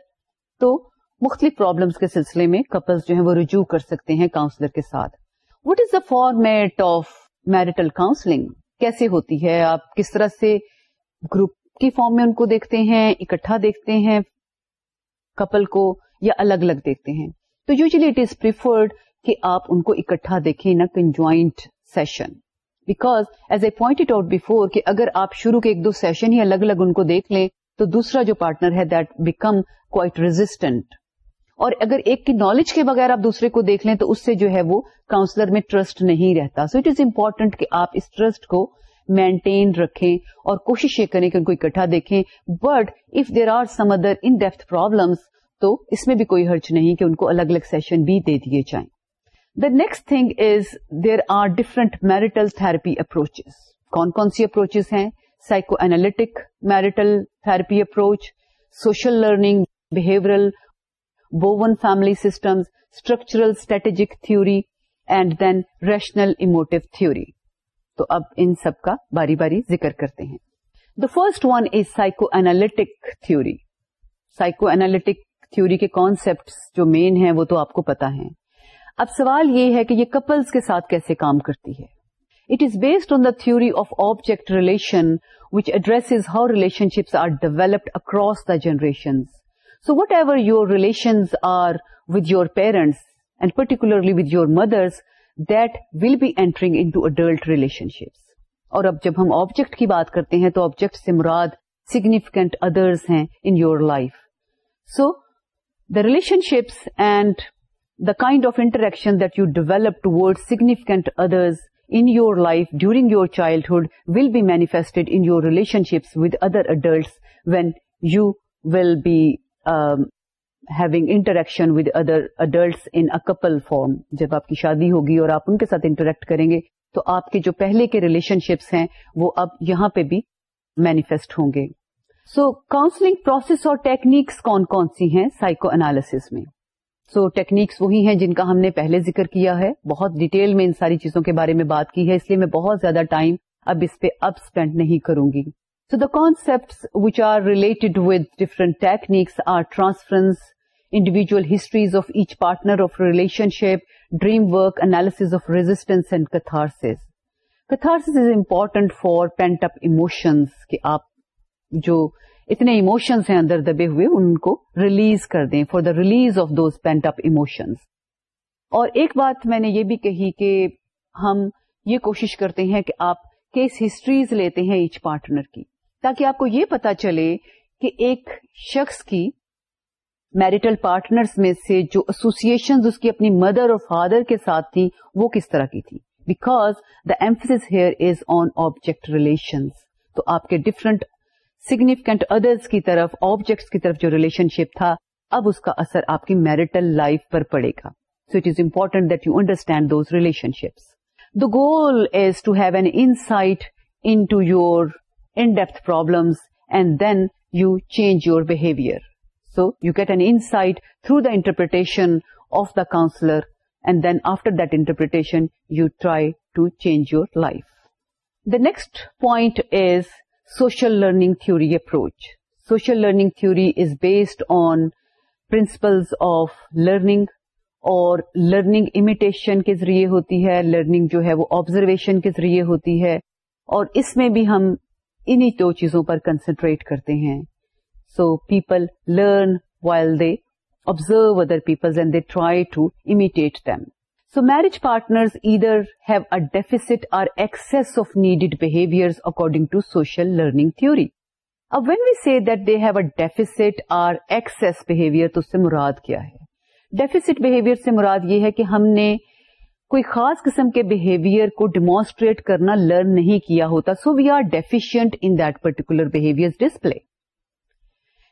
Speaker 1: تو مختلف پرابلمس کے سلسلے میں کپلس جو ہیں وہ رجوع کر سکتے ہیں کاؤنسلر کے ساتھ۔ What is the format of marital counseling کیسے ہوتی ہے؟ آپ کس طرح سے گروپ کی فارم میں ان کو دیکھتے ہیں، اکٹھا دیکھتے ہیں، کپل کو یا الگ الگ دیکھتے ہیں؟ تو یوزلی اٹ از پریفرڈ کہ آپ ان کو اکٹھا دیکھیں نا conjoint session because as I point out before کہ اگر آپ شروع کے ایک دو سیشن ہی الگ الگ ان کو دیکھ لیں، تو دوسرا جو پارٹنر ہے دیٹ بیکم کوائٹ ریزسٹنٹ اور اگر ایک کی نالج کے بغیر آپ دوسرے کو دیکھ لیں تو اس سے جو ہے وہ کاؤنسلر میں ٹرسٹ نہیں رہتا۔ سو اٹ از امپورٹنٹ کہ آپ اس ٹرسٹ کو مینٹین رکھیں اور کوشش یہ کریں کہ ان کو اکٹھا دیکھیں۔ But if there are some other in depth problems تو اس میں بھی کوئی حرچ نہیں کہ ان کو الگ الگ سیشن بھی دے دیے جائیں۔ The next thing is there are different marital therapy approaches کون کون سی اپروچز ہیں؟ Psychoanalytic marital therapy approach social learning behavioural Bowen family systems structural strategic theory and then rational emotive theory تو اب ان سب کا باری باری ذکر کرتے ہیں۔ The first one is psychoanalytic theory psychoanalytic theory کے کانسپٹ جو مین ہیں وہ تو آپ کو پتا ہے اب سوال یہ ہے کہ یہ کپلز کے ساتھ کیسے کام کرتی ہے۔ It is based on the theory of object relation which address how relationships are developed across the generation so whatever your relations are with your parents and particularly with your mothers that will be entering into adult relationships اور اب جب ہم object کی بات کرتے ہیں تو object سے مراد سیگنیفیکینٹ ادرس ہیں in your life so the relationships and the kind of interaction that you develop toward significant others in your life during your childhood will be manifested in your relationships with other adults when you will be um, Um, having interaction with other adults in a couple form. جب آپ کی شادی ہوگی اور آپ ان کے ساتھ interact کریں گے تو آپ کے جو پہلے کے ریلیشن شپس ہیں وہ اب یہاں پہ بھی مینیفیسٹ ہوں گے۔ سو کاؤنسلنگ پروسیس اور ٹیکنیکس کون کون سی ہیں؟ سائیکو انالیس میں۔ سو so, ٹیکنیکس وہی ہیں جن کا ہم نے پہلے ذکر کیا ہے۔ بہت ڈیٹیل میں ان ساری چیزوں کے بارے میں بات کی ہے اس لیے میں بہت زیادہ ٹائم اب اس پہ اب اسپینڈ نہیں کروں گی۔ So the concept which are related with different techniques are transference individual histories of each partner of relationship dream work analysis of resistance and catharsis catharsis is important for pent up emotions کہ آپ جو اتنے emotions ہیں اندر دبے ہوئے ان کو release کر دیں for the release of those pent up emotions اور ایک بات میں نے یہ بھی کہی کہ ہم یہ کوشش کرتے ہیں کہ آپ کیس ہسٹریز لیتے ہیں ایچ پارٹنر کی تاکہ آپ کو یہ پتا چلے کہ ایک شخص کی میرٹل پارٹنرس میں سے جو ایسوسیشن اس کی اپنی مدر اور فادر کے ساتھ تھی وہ کس طرح کی تھی because the emphasis here is on object relations تو آپ کے ڈفرنٹ سگنیفیکینٹ ادرس کی طرف آبجیکٹس کی طرف جو ریلیشن شپ تھا، اب اس کا اثر آپ کی میرٹل لائف پر پڑے گا۔ So it is important that you understand those relationships the goal is to have an insight into your in depth problems and then you change your behaviour So you get an insight through the interpretation of the counselor, and then after that interpretation, you try to change your life. The next point is social learning theory approach. Social learning theory is based on principles of learning اور learning imitation کے ذریعے ہوتی ہے learning جو ہے وہ observation کے ذریعے ہوتی ہے اور اس میں بھی ہم انہیں دو چیزوں پر کنسنٹریٹ کرتے ہیں۔ So people learn while they observe other people and they try to imitate them so marriage partner other have a deficit or excess of needed behaviour according to social learning theory اب when we see that they have a deficit or excess behaviour تو اس سے مراد کیا ہے؟ Deficit behaviour سے مراد یہ ہے کہ ہم نے کوئی خاص قسم کے بہیویئر کو ڈیمانسٹریٹ کرنا لرن نہیں کیا ہوتا so we are deficient in that particular behaviour display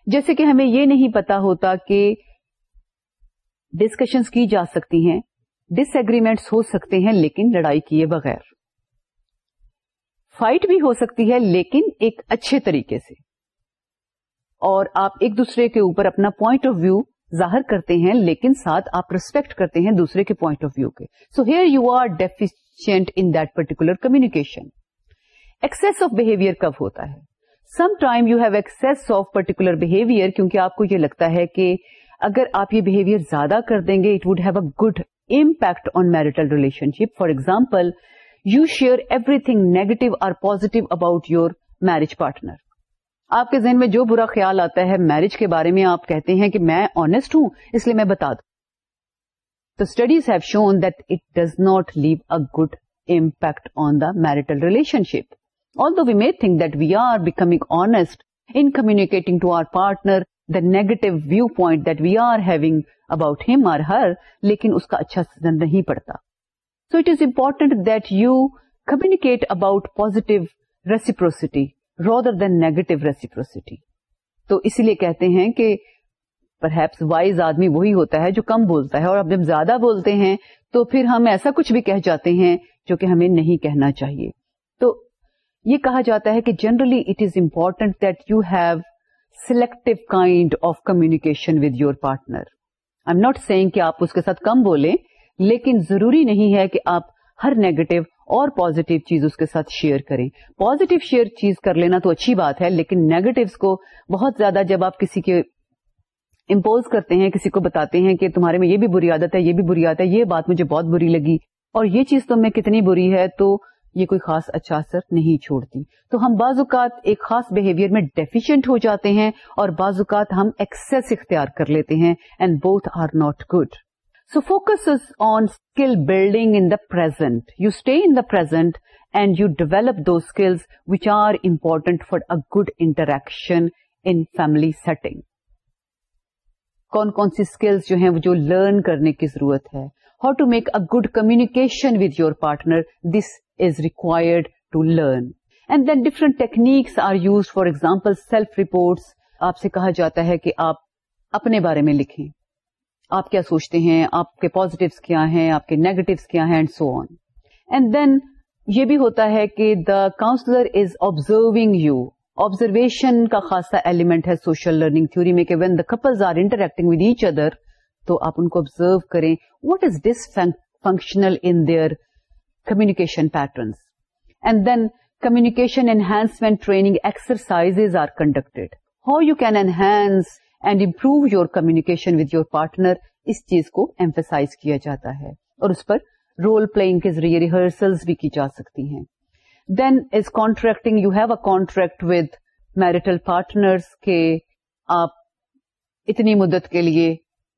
Speaker 1: جیسے کہ ہمیں یہ نہیں پتا ہوتا کہ ڈسکشنز کی جا سکتی ہیں ڈس ایگریمنٹس ہو سکتے ہیں لیکن لڑائی کیے بغیر۔ فائٹ بھی ہو سکتی ہے لیکن ایک اچھے طریقے سے۔ اور آپ ایک دوسرے کے اوپر اپنا پوائنٹ آف ویو ظاہر کرتے ہیں لیکن ساتھ آپ ریسپیکٹ کرتے ہیں دوسرے کے پوائنٹ آف ویو کے۔ So here you are deficient in that particular communication excess of behaviour کب ہوتا ہے؟ Some time you have excess of particular behaviour کیونکہ آپ کو یہ لگتا ہے کہ اگر آپ یہ بہیویئر زیادہ کر دیں گے it would have a good impact on marital relationship for example you share everything negative اور positive about your marriage partner آپ کے ذہن میں جو برا خیال آتا ہے میرج کے بارے میں آپ کہتے ہیں کہ میں آنےسٹ ہوں، اس لیے میں بتا دوں۔ تو studies have shown that it does not leave a good impact on the marital relationship although we may think that we are becoming honest in communicating to our partner the negative viewpoint that we are having about him or her لیکن اس کا اچھا سیزن نہیں پڑتا۔ So it is important that you communicate about positive reciprocity rather than negative reciprocity. تو اسی لیے کہتے ہیں کہ پر ہیپس وائز آدمی وہی ہوتا ہے جو کم بولتا ہے اور اب جب زیادہ بولتے ہیں تو پھر ہم ایسا کچھ بھی کہہ جاتے ہیں جو کہ ہمیں نہیں کہنا چاہیے تو یہ کہا جاتا ہے کہ generally it is important that you have selective kind of communication with your partner I am not seeing کہ آپ اس کے ساتھ کم بولیں، لیکن ضروری نہیں ہے کہ آپ ہر نیگیٹو اور پازیٹو چیز اس کے ساتھ شیئر کریں۔ پازیٹو شیئر چیز کر لینا تو اچھی بات ہے، لیکن نیگیٹوس کو بہت زیادہ جب آپ کسی کے امپوز کرتے ہیں، کسی کو بتاتے ہیں کہ تمہارے میں یہ بھی بری عادت ہے، یہ بھی بری عادت ہے، یہ بات مجھے بہت بری لگی اور یہ چیز تم میں کتنی بری ہے تو یہ کوئی خاص اچھا اثر نہیں چھوڑتی۔ تو ہم بعض اوقات ایک خاص بہیویئر میں ڈیفیشینٹ ہو جاتے ہیں اور بعض اوقات ہم ایکسس اختیار کر لیتے ہیں and both are not good so focus on skill building in the present you stay in the present and you develop those skills which are important for a good interaction in family setting کون کون سی skills جو ہیں جو learn کرنے کی ضرورت ہے؟ How to make a good communication with your partner this is required to learn and then different techniques are used for example self reports آپ سے کہا جاتا ہے کہ آپ اپنے بارے میں لکھیں۔ آپ کیا سوچتے ہیں؟ آپ کے پازیٹیوس کیا ہیں؟ آپ کے نیگیٹوس کیا ہیں؟ And so on and then یہ بھی ہوتا ہے کہ the counsellor is observing you observation کا خاصا ایلیمنٹ ہے سوشل لرننگ تھوری میں کہ when the couples are interacting with each other تو آپ ان کو آبزرو کریں. What is dysfunctional in their communication patterns and then communication enhancement training exercise are conducted how you can enhance and improve your communication with your partner اس چیز کو emphasise کیا جاتا ہے اور اس پر رول پلئنگ کے ذریعے ریہرسلز بھی کی جا سکتی ہیں۔ Then is contracting you have a contract with marital partners کے آپ اتنی مدت کے لیے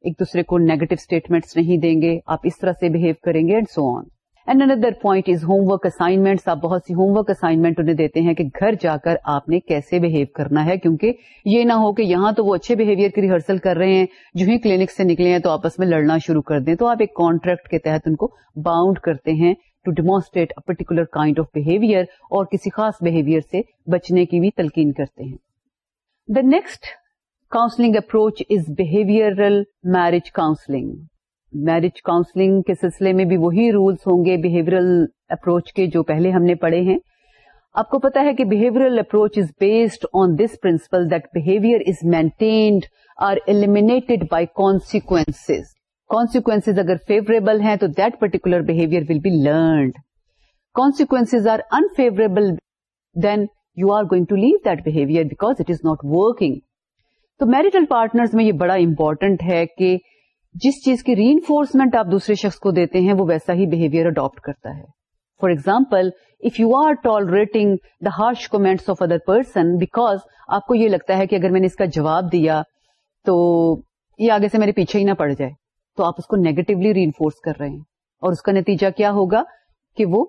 Speaker 1: ایک دوسرے کو نیگیٹو اسٹیٹمنٹس نہیں دیں گے، آپ اس طرح سے بہیو کریں گے and so on and another point is homework assignments آپ بہت سی ہوم ورک اسائنمنٹ انہیں دیتے ہیں کہ گھر جا کر آپ نے کیسے بہیو کرنا ہے، کیونکہ یہ نہ ہو کہ یہاں تو وہ اچھے بہیویئر کی ریہرسل کر رہے ہیں، جو ہی کلینک سے نکلے ہیں تو آپس میں لڑنا شروع کر دیں۔ تو آپ ایک کانٹریکٹ کے تحت ان کو باؤنڈ کرتے ہیں to demonstrate a particular kind of behaviour اور کسی خاص بہیویئر سے بچنے کی بھی تلقین کرتے ہیں۔ The next counselling approach is behavioural marriage counselling marriage counselling کے سلسلے میں بھی وہی رولس ہوں گے بہیورل اپروچ کے جو پہلے ہم نے پڑھے ہیں۔ آپ کو پتا ہے کہ behavioural approach is based on this principle that behaviour is maintained or eliminated by consequence consequence اگر فیوریبل ہیں تو that particular behaviour will be learned consequence are unfavourable then you are going to leave that behaviour because it is not working تو marital partners میں یہ بڑا important ہے کہ جس چیز کی ری انفورسمنٹ آپ دوسرے شخص کو دیتے ہیں، وہ ویسا ہی بہیویئر اڈاپٹ کرتا ہے۔ For example if you are tolerating the harsh comments of other person because آپ کو یہ لگتا ہے کہ اگر میں نے اس کا جواب دیا تو یہ آگے سے میرے پیچھے ہی نہ پڑ جائے، تو آپ اس کو نیگیٹولی ری انفورس کر رہے ہیں۔ اور اس کا نتیجہ کیا ہوگا کہ وہ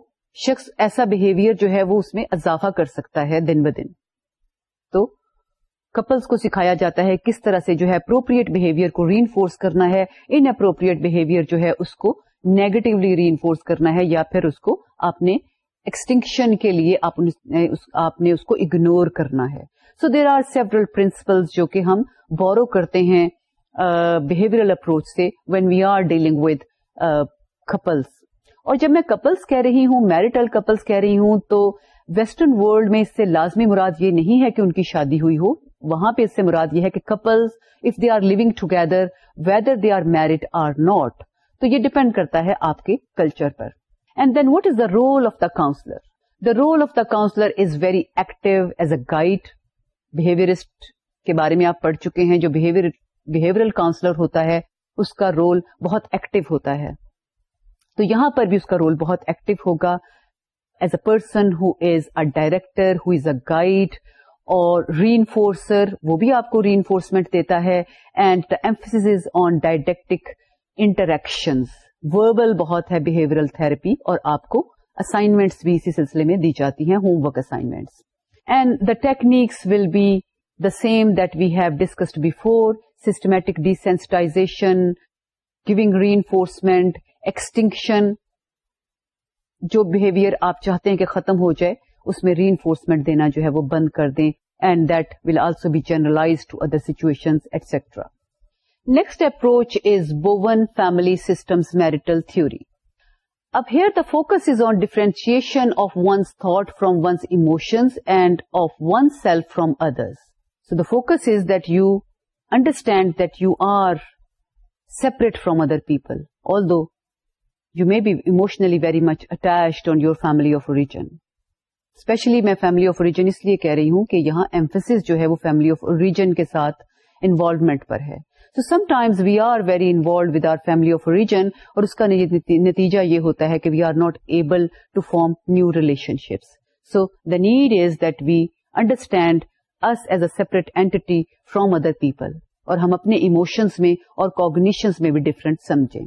Speaker 1: شخص ایسا بہیویئر جو ہے وہ اس میں اضافہ کر سکتا ہے دن ب دن۔ تو کپلس کو سکھایا جاتا ہے کس طرح سے جو ہے اپروپریٹ بہیویئر کو ری انفورس کرنا ہے ان اپروپریٹ بہیویئر جو ہے اس کو نیگیٹولی ری انفورس کرنا ہے یا پھر اس کو آپ نے ایکسٹنکشن کے لیے آپ نے اس کو اگنور کرنا ہے۔ So there are several principles جو کہ ہم بورو کرتے ہیں بہیویئرل اپروچ سے when we are dealing with couples اور جب میں کپلس کہہ رہی ہوں میرٹل کپلس کہہ رہی ہوں، تو ویسٹرن ورلڈ میں اس سے لازمی مراد یہ نہیں ہے کہ ان کی شادی ہوئی ہو۔ وہاں پہ اس سے مراد یہ ہے کہ couples if they are living together whether they are married or not تو یہ ڈپینڈ کرتا ہے آپ کے culture per. And then what is the role of the counsellor the role of the counsellor is very active as a guide behaviourist کے بارے میں آپ پڑھ چکے ہیں، جو بہیورل کاؤنسلر ہوتا ہے، اس کا رول بہت ایکٹیو ہوتا ہے. تو یہاں پر بھی اس کا رول بہت ایکٹیو ہوگا. As a person who is a director who is a guide اور ری انفورسر وہ بھی آپ کو ری انفورسمنٹ دیتا ہے and the emphasis on didactic interaction verbal بہت ہے بہیورل تھراپی اور آپ کو اسائنمنٹس بھی اسی سلسلے میں دی جاتی ہیں homework assignments and the techniques will be the same that we have discussed before systematic desensitization giving reinforcement extinction جو بہیویئر آپ چاہتے ہیں کہ ختم ہو جائے اس میں ری اینفورسمنٹ دینا جو ہے وہ بند کر دیں and that will also be generalize to other situation etcetera next approach is Bowen family systems marital theory اب here the focus is on differentiation of one's thought from one's emotions and of one's self from others so the focus is that you understand that you are separate from other people although you may be emotionally very much at your family of origin especially میں family of origin اس لیے کہہ رہی ہوں کہ یہاں emphasis جو ہے وہ فیملی آف اوریجن کے ساتھ انوالومنٹ پر ہے۔ So sometimes we are very involved with our family of origin اور اس کا نتیجہ یہ ہوتا ہے کہ we are not able to form new relationships so the need is that we understand us as a separate entity from other people اور ہم اپنے ایموشنس میں اور کوگنیشنس میں بھی ڈفرنٹ سمجھیں۔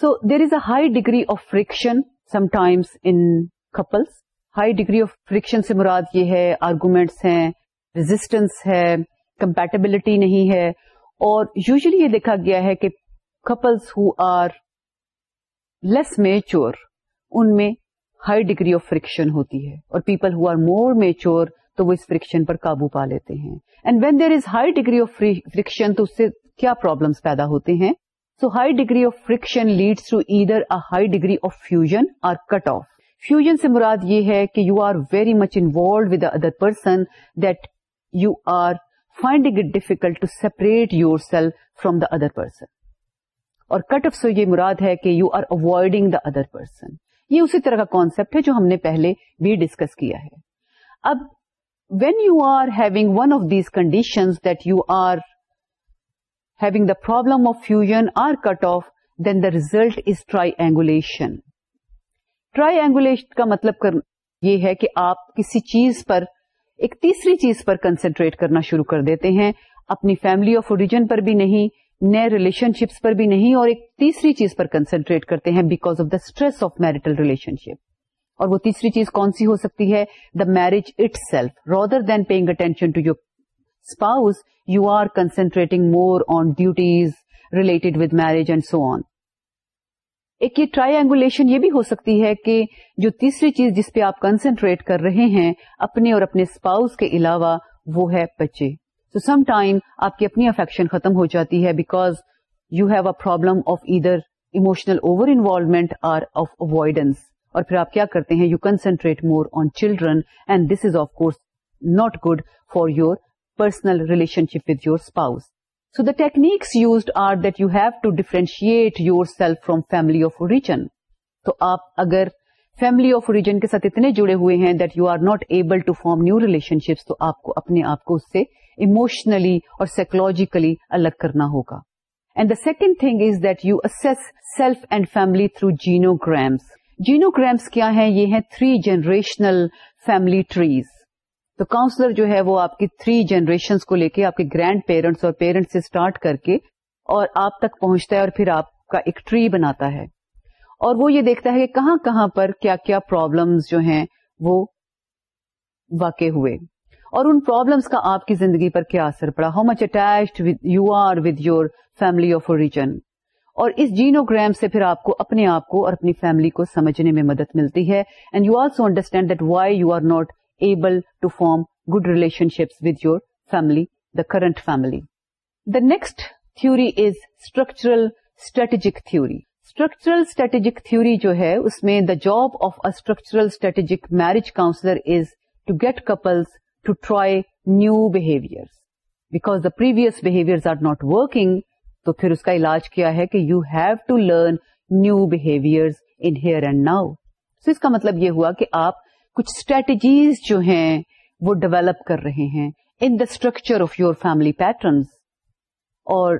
Speaker 1: So there is a high degree of friction sometimes in couples high degree of friction سے مراد یہ ہے آرگومینٹس ہیں ریزسٹنس ہے کمپیٹیبلٹی نہیں ہے، اور یوزلی یہ دیکھا گیا ہے کہ couples who are less mature ان میں ہائی ڈگری آف فرکشن ہوتی ہے، اور people who are more mature تو وہ اس فرکشن پر قابو پا لیتے ہیں. And when there is high degree of friction تو اس سے کیا پرابلمس پیدا ہوتے ہیں؟ So high degree of friction leads to either a high degree of fusion اور کٹ آف فیوژن سے مراد یہ ہے کہ you are very much involved with other person that you are finding it difficult to separate yourself from the other person اور cut off سے یہ مراد ہے کہ you are avoiding the other person یہ اسی طرح کا کانسپٹ ہے جو ہم نے پہلے بھی ڈسکس کیا ہے. اب when you are having one of these conditions that you are having the problem of fusion or cut off then the result is triangulation triangulation کا مطلب یہ ہے کہ آپ کسی چیز پر ایک تیسری چیز پر کنسنٹریٹ کرنا شروع کر دیتے ہیں۔ اپنی فیملی آف اوریجن پر بھی نہیں، نئے ریلیشن شپس پر بھی نہیں، اور ایک تیسری چیز پر کنسنٹریٹ کرتے ہیں because of the stress of marital relationship اور وہ تیسری چیز کون سی ہو سکتی ہے؟ The marriage itself rather than paying attention to your spouse you are concentrating more on duties related with marriage and so on ایک یہ ٹرائی اینگولیشن یہ بھی ہو سکتی ہے کہ جو تیسری چیز جس پہ آپ کنسنٹریٹ کر رہے ہیں اپنے اور اپنے اسپاؤس کے علاوہ وہ ہے بچے۔ تو سم ٹائم آپ کی اپنی افیکشن ختم ہو جاتی ہے because you have a problem of either emotional over involvement or of avoidance اور پھر آپ کیا کرتے ہیں؟ You concentrate more on children and this is of course not good for your personal relationship with your spouse So the techniques used are that you have to differentiate yourself from family of origin. تو آپ اگر family of origin کے ساتھ اتنے جڑے ہوئے ہیں that you are not able to form new relationships تو آپ کو اپنے آپ کو اس سے ایموشنلی اور سائکولوجیکلی الگ کرنا ہوگا. And the second thing is that you assess self and family through geno genograms genograms کیا ہیں؟ یہ ہیں تھری جنریشنل فیملی ٹریز تو کاؤنسلر جو ہے وہ آپ کی تھری جنریشنس کو لے کے آپ کے گرینڈ پیرنٹس اور پیرنٹس سے اسٹارٹ کر کے اور آپ تک پہنچتا ہے اور پھر آپ کا ایک ٹری بناتا ہے۔ اور وہ یہ دیکھتا ہے کہ کہاں کہاں پر کیا کیا پرابلمس جو ہیں وہ واقع ہوئے۔ اور ان پرابلمس کا آپ کی زندگی پر کیا اثر پڑا؟ How much attached you are with your family of origin اور اس جینوگرام سے پھر آپ کو اپنے آپ کو اور اپنی فیملی کو سمجھنے میں مدد ملتی ہے۔ And you also understand that why you are not able to form good relationships with your family, the current family. The next theory is structural strategic theory. Structural strategic theory jo hai, usme the job of a structural strategic marriage counselor is to get couples to try new behaviors. Because the previous behaviors are not working, to phir uska ilaaj kya hai ki you have to learn new behaviors in here and now. So iska matlab ye hua ki aap کچھ strategies جو ہیں وہ develop کر رہے ہیں in the structure of your family patterns اور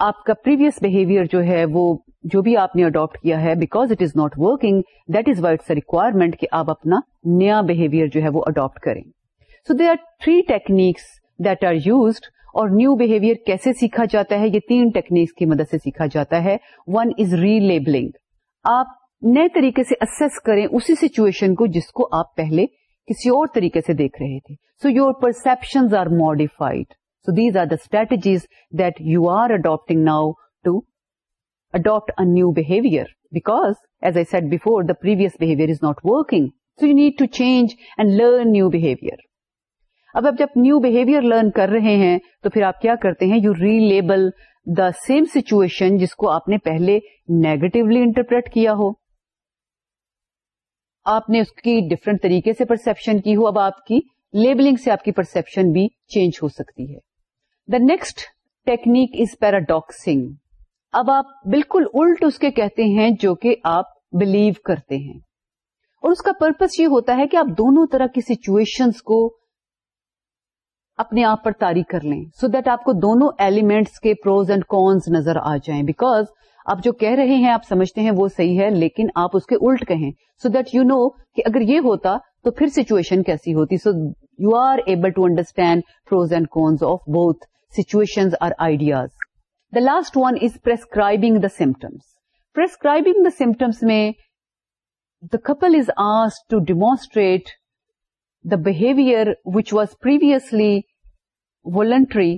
Speaker 1: آپ کا پریویس بہیویئر جو ہے وہ جو بھی آپ نے اڈاپٹ کیا ہے because it is not working that is what's requirement کہ آپ اپنا نیا بہیویئر جو ہے وہ اڈاپٹ کریں. So they are three techniques that are used اور نیو بہیویئر کیسے سیکھا جاتا ہے؟ یہ تین ٹیکنیکس کی مدد سے سیکھا جاتا ہے. ون از ری لیبلنگ آپ نئے طریقے سے اسس کریں اسی سچویشن کو جس کو آپ پہلے کسی اور طریقے سے دیکھ رہے تھے۔ So your perception are modified so these are the strategies that you are adapting now to adapt a new behaviour because as I said before the previous behaviour is not working so you need to change and learn new behaviour اب اب جب new behaviour learn کر رہے ہیں، تو پھر آپ کیا کرتے ہیں؟ You relabel the same situation جس کو آپ نے پہلے نیگیٹولی انٹرپریٹ کیا ہو۔ آپ نے اس کی ڈفرنٹ طریقے سے پرسپشن کی ہو، اب آپ کی لیبلنگ سے آپ کی پرسپشن بھی چینج ہو سکتی ہے۔ The next technique is paradoxing اب آپ بالکل الٹ اس کے کہتے ہیں جو کہ آپ بلیو کرتے ہیں۔ اور اس کا پرپز یہ ہوتا ہے کہ آپ دونوں طرح کی سچویشنس کو اپنے آپ پر تاری کر لیں سو so دیٹ آپ کو دونوں ایلیمنٹس کے پروز اینڈ کونس نظر آ جائیں۔ بیکاز آپ جو کہہ رہے ہیں، آپ سمجھتے ہیں، وہ صحیح ہے، لیکن آپ اس کے الٹ کہیں۔ سو دیٹ یو نو کہ اگر یہ ہوتا تو پھر سچویشن کیسی ہوتی۔ So you are able to understand pros and cons of both situation or ideas the last one is prescribing the symptoms prescribing the symptoms میں the couple is as to demonstrate the behaviour which was previously voluntary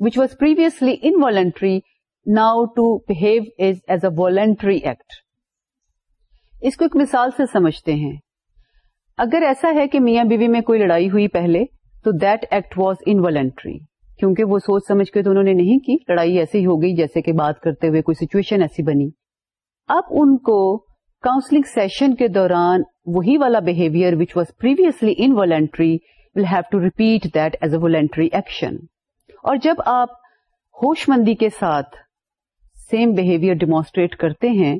Speaker 1: which was previously involuntary now to behave is as a voluntary act اس کو ایک مثال سے سمجھتے ہیں۔ اگر ایسا ہے کہ میاں بیوی میں کوئی لڑائی ہوئی پہلے، تو دیٹ ایکٹ واز انوالنٹری کیونکہ وہ سوچ سمجھ کے تو انہوں نے نہیں کی، لڑائی ایسی ہو گئی جیسے کہ بات کرتے ہوئے کوئی سچویشن ایسی بنی۔ اب ان کو کاؤنسلنگ سیشن کے دوران وہی والا behaviour which was previously involuntary will have to repeat that as a voluntary action اور جب آپ ہوش مندی کے ساتھ سیم بہیویئر ڈیمانسٹریٹ کرتے ہیں،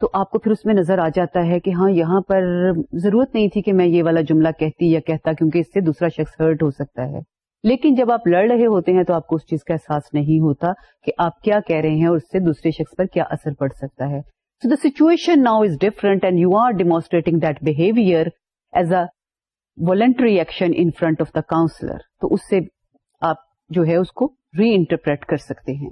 Speaker 1: تو آپ کو پھر اس میں نظر آ جاتا ہے کہ ہاں یہاں پر ضرورت نہیں تھی کہ میں یہ والا جملہ کہتی یا کہتا کیونکہ اس سے دوسرا شخص ہرٹ ہو سکتا ہے۔ لیکن جب آپ لڑ رہے ہوتے ہیں تو آپ کو اس چیز کا احساس نہیں ہوتا کہ آپ کیا کہہ رہے ہیں اور اس سے دوسرے شخص پر کیا اثر پڑ سکتا ہے۔ So the situation now is different and you are demonstrating that behaviour as a voluntary action in front of the counsellor تو اس سے آپ جو ہے اس کو ری انٹرپریٹ کر سکتے ہیں۔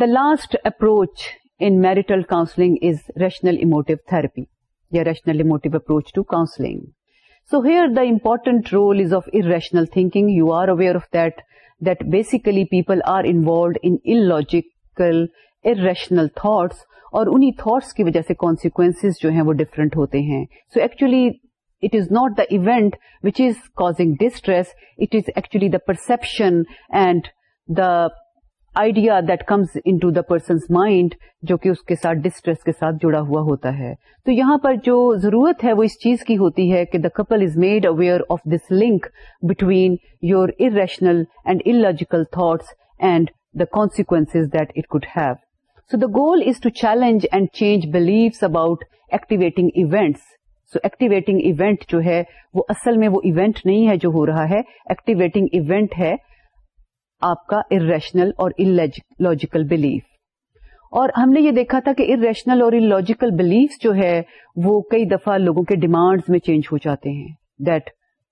Speaker 1: The last approach in marital counselling is rational emotive therapy یا rational emotive approach to counselling so here the important role is of irrational thinking you are aware of that that basically people are involved in logical irrational thoughts اور انہیں thoughts کی وجہ سے consequence جو ہیں وہ different ہوتے ہیں. So actually it is not the event which is causing distress it is actually the perception and the idea that comes into the person's mind جو کہ اس کے ساتھ ڈسٹریس کے ساتھ جڑا ہوا ہوتا ہے۔ تو یہاں پر جو ضرورت ہے وہ اس چیز کی ہوتی ہے کہ the couple is made aware of this link between your irrational and illogical thoughts and the consequence that it could have so the goal is to challenge and change beliefs about activating events so activating event جو ہے وہ اصل میں وہ event نہیں ہے جو ہو رہا ہے۔ ایکٹیویٹنگ ایونٹ ہے آپ کا ارریشنل اور لاجیکل بلیف اور ہم نے یہ دیکھا تھا کہ ارریشنل اور ان لاجیکل بلیف جو ہے وہ کئی دفعہ لوگوں کے ڈیمانڈز میں چینج ہو جاتے ہیں. That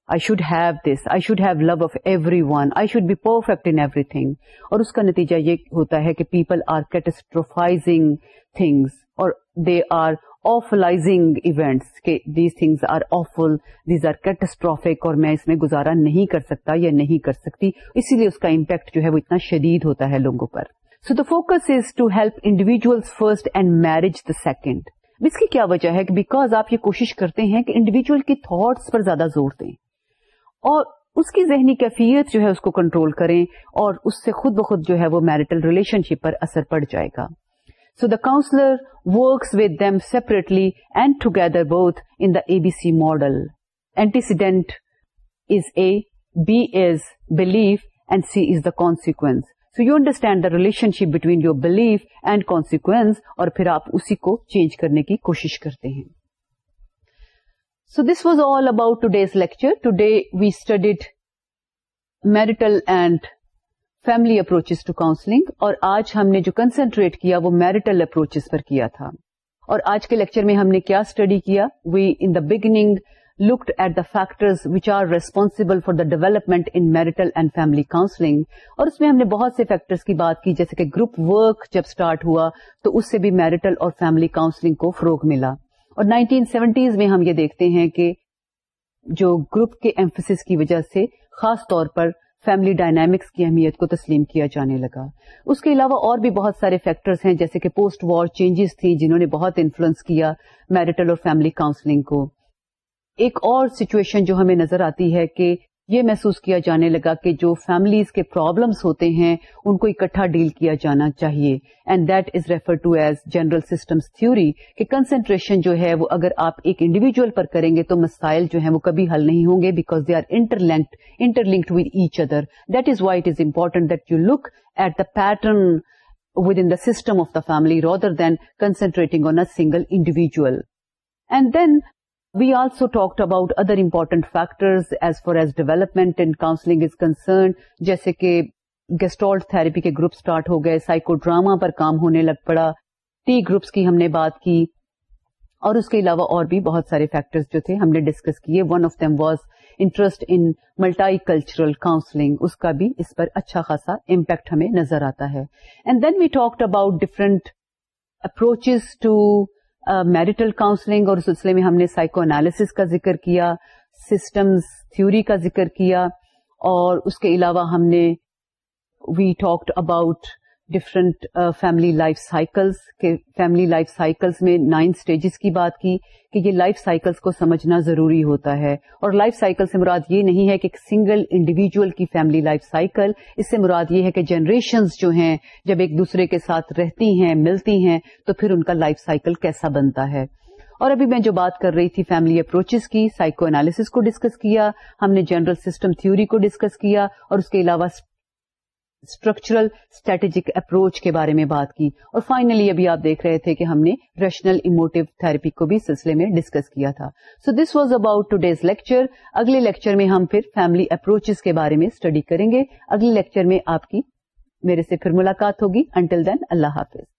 Speaker 1: I should have this I should have love of everyone I should be perfect in everything اور اس کا نتیجہ یہ ہوتا ہے کہ پیپل آر کیٹسٹروفائزنگ تھنگس اور دے آر آفلائزنگ ایونٹس کہ these things are awful these are catastrophic اور میں اس میں گزارا نہیں کر سکتا یا نہیں کر سکتی۔ اسی لیے اس کا امپیکٹ جو ہے وہ اتنا شدید ہوتا ہے لوگوں پر۔ So the focus is to help individual first and marriage the second اس کی کیا وجہ ہے کہ بیکاز آپ یہ کوشش کرتے ہیں کہ انڈیویجل کی تھاٹس پر زیادہ زور دیں۔ اور اس کی ذہنی کیفیت جو ہے اس کو کنٹرول کریں اور اس سے خود بخود جو ہے وہ میرٹل ریلیشن شپ پر اثر پڑ جائے گا۔ So the counsellor works with them separately and together both in the A B C model antecedent is A B is belief and C is the consequence so you understand the relationship between your belief and consequence اور پھر آپ اسی کو change کرنے کی کوشش کرتے ہیں so this was all about today's lecture today we studied marital and family approaches to counselling اور آج ہم نے جو کنسنٹریٹ کیا وہ میرٹل اپروچز پر کیا تھا۔ اور آج کے لیکچر میں ہم نے کیا اسٹڈی کیا؟ We in the beginning looked at the factors which are responsible for the development in marital and family counselling اور اس میں ہم نے بہت سے فیکٹرز کی بات کی، جیسے کہ گروپ ورک جب اسٹارٹ ہوا تو اس سے بھی میرٹل اور فیملی کاؤنسلنگ کو فروغ ملا۔ اور نائنٹین سیونٹیز میں ہم یہ دیکھتے ہیں کہ جو گروپ کے ایمفس کی وجہ سے خاص طور پر فیملی ڈائنامکس کی اہمیت کو تسلیم کیا جانے لگا۔ اس کے علاوہ اور بھی بہت سارے فیکٹرز ہیں، جیسے کہ پوسٹ وار چینجز تھیں جنہوں نے بہت انفلوئنس کیا میرٹل اور فیملی کاؤنسلنگ کو۔ ایک اور سچویشن جو ہمیں نظر آتی ہے کہ یہ محسوس کیا جانے لگا کہ جو فیملیز کے پرابلمس ہوتے ہیں، ان کو اکٹھا ڈیل کیا جانا چاہیے۔ And that is refer to as general systems theory کہ کنسنٹریشن جو ہے، وہ اگر آپ ایک انڈیویجل پر کریں گے تو مسائل جو ہیں، وہ کبھی حل نہیں ہوں گے because they are interlinked interlinked with each other that is why it is important that you look at the pattern within the system of the family rather than concentrating on a single individual and then We also talked about other important factors as far as development and counseling is concerned, جیسے کہ gestalt therapy کے group start ہو گئے psychodrama پر کام ہونے لگ پڑا ٹی گروپس کی ہم نے بات کی اور اس کے علاوہ اور بھی بہت سارے فیکٹرز جو تھے ہم نے ڈسکس کیے. One of them was interest in multicultural counselling اس کا بھی اس پر اچھا خاصا امپیکٹ ہمیں نظر آتا ہے. And then we talked about different approaches to marital counselling اور اس سلسلے میں ہم نے سائیکو انالیس کا ذکر کیا سسٹمز تھیوری کا ذکر کیا اور اس کے علاوہ ہم نے we talked about different family life cycles کے فیملی لائف سائیکلس میں نائن اسٹیجز کی بات کی کہ یہ لائف سائیکلس کو سمجھنا ضروری ہوتا ہے۔ اور لائف سائیکل سے مراد یہ نہیں ہے کہ ایک سنگل انڈیویجل کی فیملی لائف سائیکل اس سے مراد یہ ہے کہ جنریشنز جو ہیں جب ایک دوسرے کے ساتھ رہتی ہیں، ملتی ہیں، تو پھر ان کا لائف سائیکل کیسا بنتا ہے۔ اور ابھی میں جو بات کر رہی تھی فیملی اپروچز کی سائیکو انالیس کو ڈسکس کیا، ہم نے جنرل سسٹم تھیوری کو ڈسکس کیا، اور اس کے علاوہ اسٹرکچرل اسٹریٹجک اپروچ کے بارے میں بات کی اور فائنلی ابھی آپ دیکھ رہے تھے کہ ہم نے ریشنل اموٹو تھراپی کو بھی سلسلے میں ڈسکس کیا تھا۔ So this was about today's lecture اگلے لیکچر میں ہم پھر فیملی اپروچز کے بارے میں اسٹڈی کریں گے۔ اگلے لیکچر میں آپ کی میرے سے پھر ملاقات ہوگی۔ انٹل دین اللہ حافظ۔